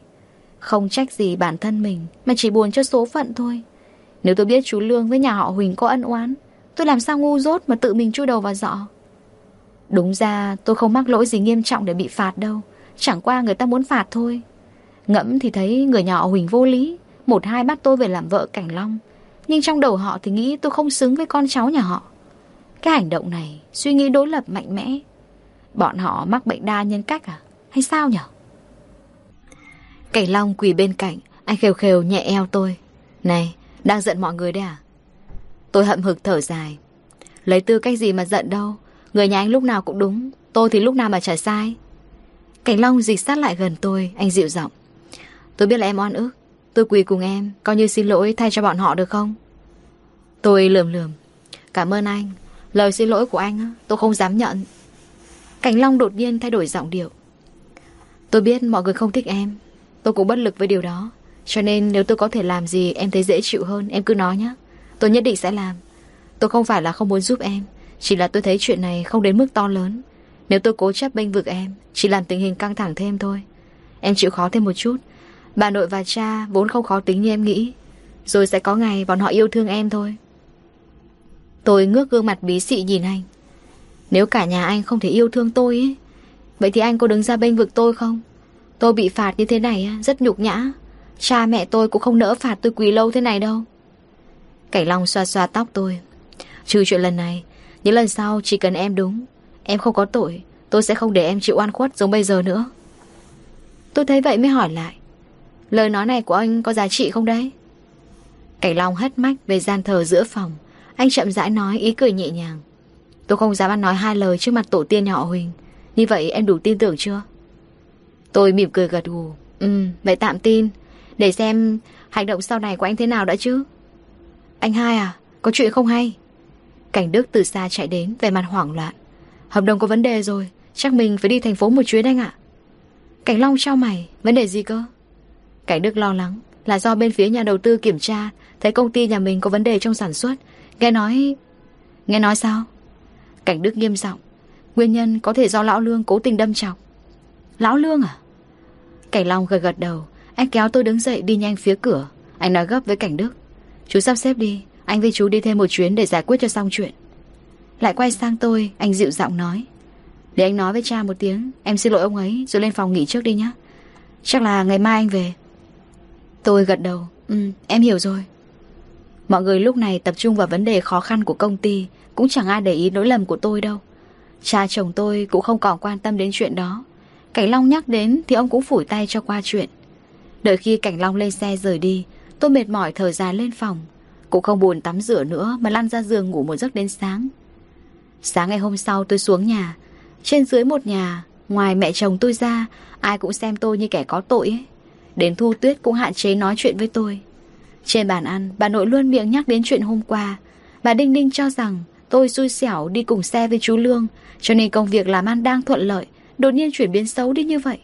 Không trách gì bản thân mình Mà chỉ buồn cho số phận thôi. Nếu tôi biết chú Lương với nhà họ Huỳnh có ân oán Tôi làm sao ngu dốt mà tự mình chui đầu vào dọ Đúng ra tôi không mắc lỗi gì nghiêm trọng để bị phạt đâu. Chẳng qua người ta muốn phạt thôi. Ngẫm thì thấy người nhỏ Huỳnh vô lý, Một hai bắt tôi về làm vợ Cảnh Long. Nhưng trong đầu họ thì nghĩ tôi không xứng với con cháu nhà họ. Cái hành động này, Suy nghĩ đối lập mạnh mẽ. Bọn họ mắc bệnh đa nhân cách à? Hay sao nhở? Cảnh Long quỳ bên cạnh, Anh khều khều nhẹ eo tôi. Này, đang giận mọi người đấy à? Tôi hậm hực thở dài. Lấy tư cách gì mà giận đâu? Người nhà anh lúc nào cũng đúng, Tôi thì lúc nào mà trả sai. Cảnh Long dịch sát lại gần tôi, Anh dịu giọng. Tôi biết là em oan ức, Tôi quỳ cùng em, Coi như xin lỗi thay cho bọn họ được không? Tôi lườm lườm. Cảm ơn anh, Lời xin lỗi của anh tôi không dám nhận. Cảnh Long đột nhiên thay đổi giọng điệu. Tôi biết mọi người không thích em, Tôi cũng bất lực với điều đó, Cho nên nếu tôi có thể làm gì em thấy dễ chịu hơn, Em cứ nói nhé Tôi nhất định sẽ làm. Tôi không phải là không muốn giúp em chỉ là tôi thấy chuyện này không đến mức to lớn. Nếu tôi cố chấp bênh vực em, Chỉ làm tình hình căng thẳng thêm thôi. Em chịu khó thêm một chút. Bà nội và cha vốn không khó tính như em nghĩ. Rồi sẽ có ngày bọn họ yêu thương em thôi. Tôi ngước gương mặt bí xị nhìn anh. Nếu cả nhà anh không thể yêu thương tôi ấy Vậy thì anh có đứng ra bênh vực tôi không? Tôi bị phạt như thế này Rất nhục nhã. Cha mẹ tôi cũng không nỡ phạt tôi quỳ lâu thế này đâu. Cảnh Long xoa xoa tóc tôi. Trừ chuyện lần này những lần sau, chỉ cần em đúng, Em không có tội, Tôi sẽ không để em chịu oan khuất giống bây giờ nữa. Tôi thấy vậy mới hỏi lại, Lời nói này của anh có giá trị không đấy? Cảnh Long hất mách về gian thờ giữa phòng. Anh chậm rãi nói, ý cười nhẹ nhàng, Tôi không dám ăn nói hai lời trước mặt tổ tiên nhà họ Huỳnh. Như vậy em đủ tin tưởng chưa? Tôi mỉm cười gật gù Ừ vậy tạm tin. Để xem hành động sau này của anh thế nào đã chứ? Anh hai à Có chuyện không hay? Cảnh Đức từ xa chạy đến về mặt hoảng loạn Hợp đồng có vấn đề rồi, Chắc mình phải đi thành phố một chuyến anh ạ Cảnh Long trao mày, Vấn đề gì cơ Cảnh Đức lo lắng, là do bên phía nhà đầu tư kiểm tra, thấy công ty nhà mình có vấn đề trong sản xuất. Nghe nói... Nghe nói sao? Cảnh Đức nghiêm giọng, Nguyên nhân có thể do Lão Lương cố tình đâm chọc. Lão Lương à? Cảnh Long gật gật đầu. Anh kéo tôi đứng dậy đi nhanh phía cửa. Anh nói gấp với Cảnh Đức. Chú sắp xếp đi. Anh với chú đi thêm một chuyến để giải quyết cho xong chuyện. Lại quay sang tôi, anh dịu giọng nói. Để anh nói với cha một tiếng. Em xin lỗi ông ấy rồi lên phòng nghỉ trước đi nhé. Chắc là ngày mai anh về. Tôi gật đầu Ừ em hiểu rồi Mọi người lúc này tập trung vào vấn đề khó khăn của công ty Cũng chẳng ai để ý lỗi lầm của tôi đâu Cha chồng tôi cũng không còn quan tâm đến chuyện đó Cảnh Long nhắc đến Thì ông cũng phủi tay cho qua chuyện Đợi khi Cảnh Long lên xe rời đi Tôi mệt mỏi thở dài lên phòng cũng không buồn tắm rửa nữa, Mà lăn ra giường ngủ một giấc đến sáng. Sáng ngày hôm sau tôi xuống nhà. Trên dưới một nhà, Ngoài mẹ chồng tôi ra, Ai cũng xem tôi như kẻ có tội ấy. Đến Thu Tuyết cũng hạn chế nói chuyện với tôi. Trên bàn ăn, Bà nội luôn miệng nhắc đến chuyện hôm qua. Bà Đinh Đinh cho rằng Tôi xui xẻo đi cùng xe với chú Lương, Cho nên công việc làm ăn đang thuận lợi, Đột nhiên chuyển biến xấu đi như vậy.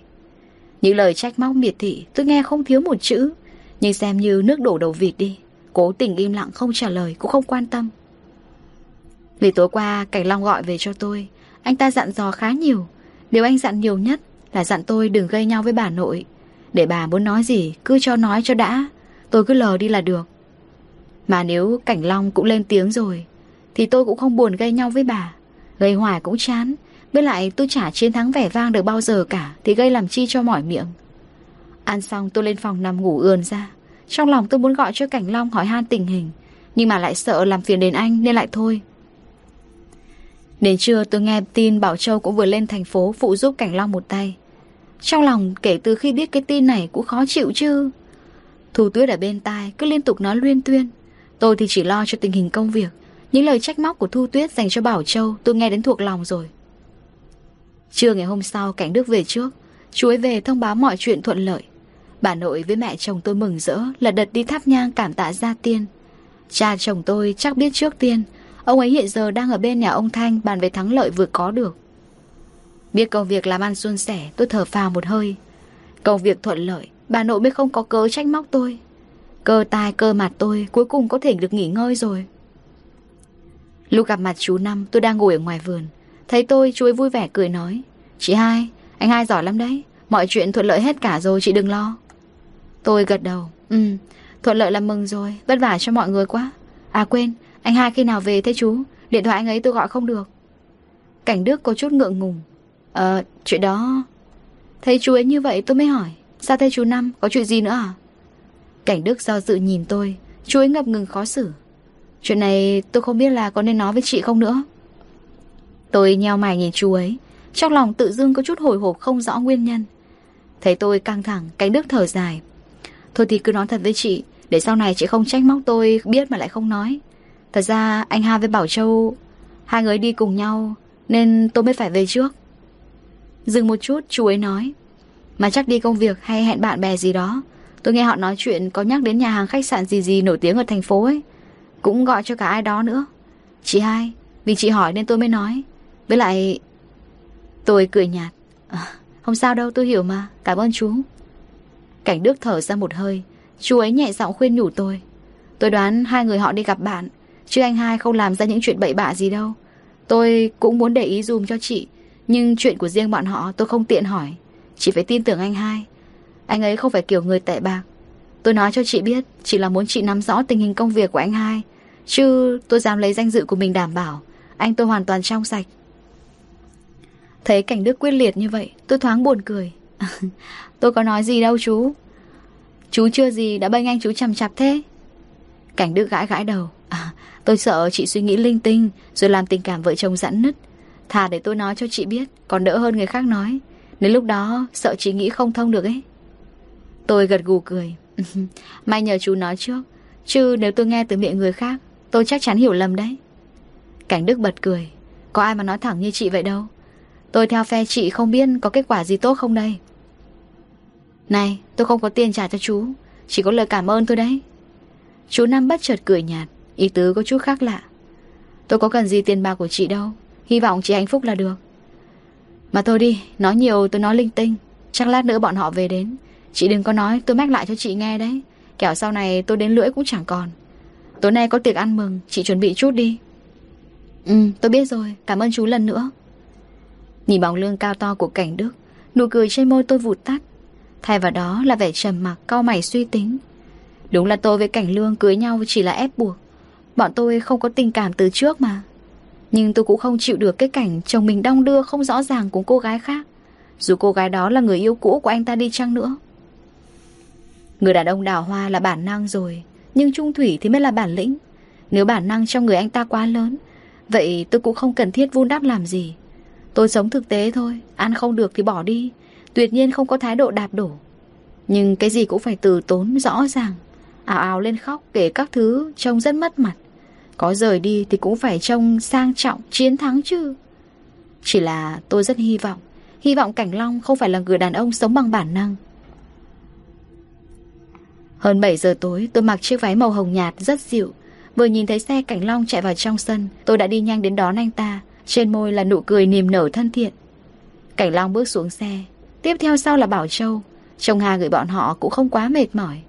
Những lời trách móc miệt thị, Tôi nghe không thiếu một chữ. Nhưng xem như nước đổ đầu vịt đi. Cố tình im lặng không trả lời, Cũng không quan tâm. Vì tối qua Cảnh Long gọi về cho tôi, Anh ta dặn dò khá nhiều. Điều anh dặn nhiều nhất là dặn tôi đừng gây nhau với bà nội. Để bà muốn nói gì cứ cho nói cho đã, Tôi cứ lờ đi là được. Mà nếu Cảnh Long cũng lên tiếng rồi, Thì tôi cũng không buồn gây nhau với bà. Gây hoài cũng chán, Với lại tôi chả chiến thắng vẻ vang được bao giờ cả, Thì gây làm chi cho mỏi miệng. Ăn xong tôi lên phòng nằm ngủ ườn ra. Trong lòng tôi muốn gọi cho Cảnh Long hỏi han tình hình, Nhưng mà lại sợ làm phiền đến anh Nên lại thôi. Đến trưa tôi nghe tin Bảo Châu cũng vừa lên thành phố Phụ giúp Cảnh Long một tay. Trong lòng kể từ khi biết cái tin này cũng khó chịu chứ. Thu Tuyết ở bên tai cứ liên tục nói luyên tuyên. Tôi thì chỉ lo cho tình hình công việc. Những lời trách móc của Thu Tuyết dành cho Bảo Châu Tôi nghe đến thuộc lòng rồi. Trưa ngày hôm sau Cảnh Đức về trước, Chú ấy về thông báo mọi chuyện thuận lợi. Bà nội với mẹ chồng tôi mừng rỡ Là đợt đi thắp nhang cảm tạ gia tiên. Cha chồng tôi chắc biết trước tiên Ông ấy hiện giờ đang ở bên nhà ông Thanh Bàn về thắng lợi vừa có được. Biết công việc làm ăn suôn sẻ Tôi thở phào một hơi. Công việc thuận lợi Bà nội mới không có cớ trách móc tôi. Cơ tai cơ mặt tôi Cuối cùng có thể được nghỉ ngơi rồi. Lúc gặp mặt chú Năm tôi đang ngồi ở ngoài vườn. Thấy tôi chú ấy vui vẻ cười nói Chị hai, anh hai giỏi lắm đấy Mọi chuyện thuận lợi hết cả rồi chị đừng lo. Tôi gật đầu. Ừ, thuận lợi là mừng rồi. Vất vả cho mọi người quá. À quên, anh hai khi nào về thế chú? Điện thoại anh ấy tôi gọi không được. Cảnh Đức có chút ngượng ngùng. Ờ, chuyện đó Thấy chú ấy như vậy tôi mới hỏi Sao thế chú Năm, có chuyện gì nữa à? Cảnh Đức do dự nhìn tôi. Chú ấy ngập ngừng khó xử. Chuyện này tôi không biết là có nên nói với chị không nữa. Tôi nheo mày nhìn chú ấy. Trong lòng tự dưng có chút hồi hộp không rõ nguyên nhân. Thấy tôi căng thẳng Cảnh Đức thở dài. Thôi thì cứ nói thật với chị Để sau này chị không trách móc tôi biết mà lại không nói. Thật ra anh Hà với Bảo Châu Hai người đi cùng nhau Nên tôi mới phải về trước. Dừng một chút chú ấy nói Mà chắc đi công việc hay hẹn bạn bè gì đó. Tôi nghe họ nói chuyện có nhắc đến nhà hàng khách sạn gì gì nổi tiếng ở thành phố ấy Cũng gọi cho cả ai đó nữa. Chị hai Vì chị hỏi nên tôi mới nói Với lại Tôi cười nhạt. À, Không sao đâu tôi hiểu mà. Cảm ơn chú. Cảnh Đức thở ra một hơi. Chú ấy nhẹ giọng khuyên nhủ tôi. Tôi đoán hai người họ đi gặp bạn, Chứ anh hai không làm ra những chuyện bậy bạ gì đâu. Tôi cũng muốn để ý dùm cho chị, Nhưng chuyện của riêng bọn họ tôi không tiện hỏi. Chị phải tin tưởng anh hai. Anh ấy không phải kiểu người tệ bạc. Tôi nói cho chị biết, Chỉ là muốn chị nắm rõ tình hình công việc của anh hai, Chứ tôi dám lấy danh dự của mình đảm bảo. Anh tôi hoàn toàn trong sạch. Thấy cảnh Đức quyết liệt như vậy, Tôi thoáng buồn cười. Tôi có nói gì đâu chú. Chú chưa gì đã bênh anh chú chằm chặp thế. Cảnh Đức gãi gãi đầu. À, Tôi sợ chị suy nghĩ linh tinh Rồi làm tình cảm vợ chồng giãn nứt. Thà để tôi nói cho chị biết Còn đỡ hơn người khác nói. Đến lúc đó sợ chị nghĩ không thông được ấy. Tôi gật gù cười. May nhờ chú nói trước Chứ nếu tôi nghe từ miệng người khác Tôi chắc chắn hiểu lầm đấy. Cảnh Đức bật cười. Có ai mà nói thẳng như chị vậy đâu? Tôi theo phe chị không biết có kết quả gì tốt không đây? Này tôi không có tiền trả cho chú. Chỉ có lời cảm ơn thôi đấy. Chú Năm bất chợt cười nhạt. Ý tứ có chút khác lạ. Tôi có cần gì tiền bạc của chị đâu. Hy vọng chị hạnh phúc là được. Mà thôi đi, nói nhiều tôi nói linh tinh. Chắc lát nữa bọn họ về đến. Chị đừng có nói tôi mách lại cho chị nghe đấy. Kẻo sau này tôi đến lưỡi cũng chẳng còn. Tối nay có tiệc ăn mừng Chị chuẩn bị chút đi. Ừ tôi biết rồi. Cảm ơn chú lần nữa. Nhìn bóng lưng cao to của cảnh đức Nụ cười trên môi tôi vụt tắt. Thay vào đó là vẻ trầm mặc, cau mày suy tính. Đúng là tôi với cảnh lương cưới nhau chỉ là ép buộc. Bọn tôi không có tình cảm từ trước mà. Nhưng tôi cũng không chịu được cái cảnh chồng mình đong đưa không rõ ràng cùng cô gái khác. Dù cô gái đó là người yêu cũ của anh ta đi chăng nữa. Người đàn ông đào hoa là bản năng rồi, Nhưng trung thủy thì mới là bản lĩnh. Nếu bản năng trong người anh ta quá lớn, Vậy tôi cũng không cần thiết vun đắp làm gì. Tôi sống thực tế thôi, Ăn không được thì bỏ đi. Tuyệt nhiên không có thái độ đạp đổ. Nhưng cái gì cũng phải từ tốn rõ ràng Ảo ảo lên khóc kể các thứ Trông rất mất mặt. Có rời đi thì cũng phải trông sang trọng, Chiến thắng chứ. Chỉ là tôi rất hy vọng Hy vọng Cảnh Long không phải là người đàn ông sống bằng bản năng. Hơn 7 giờ tối, tôi mặc chiếc váy màu hồng nhạt rất dịu. Vừa nhìn thấy xe Cảnh Long chạy vào trong sân, Tôi đã đi nhanh đến đón anh ta. Trên môi là nụ cười niềm nở thân thiện. Cảnh Long bước xuống xe Tiếp theo sau là Bảo Châu. Chồng Hà gửi bọn họ cũng không quá mệt mỏi.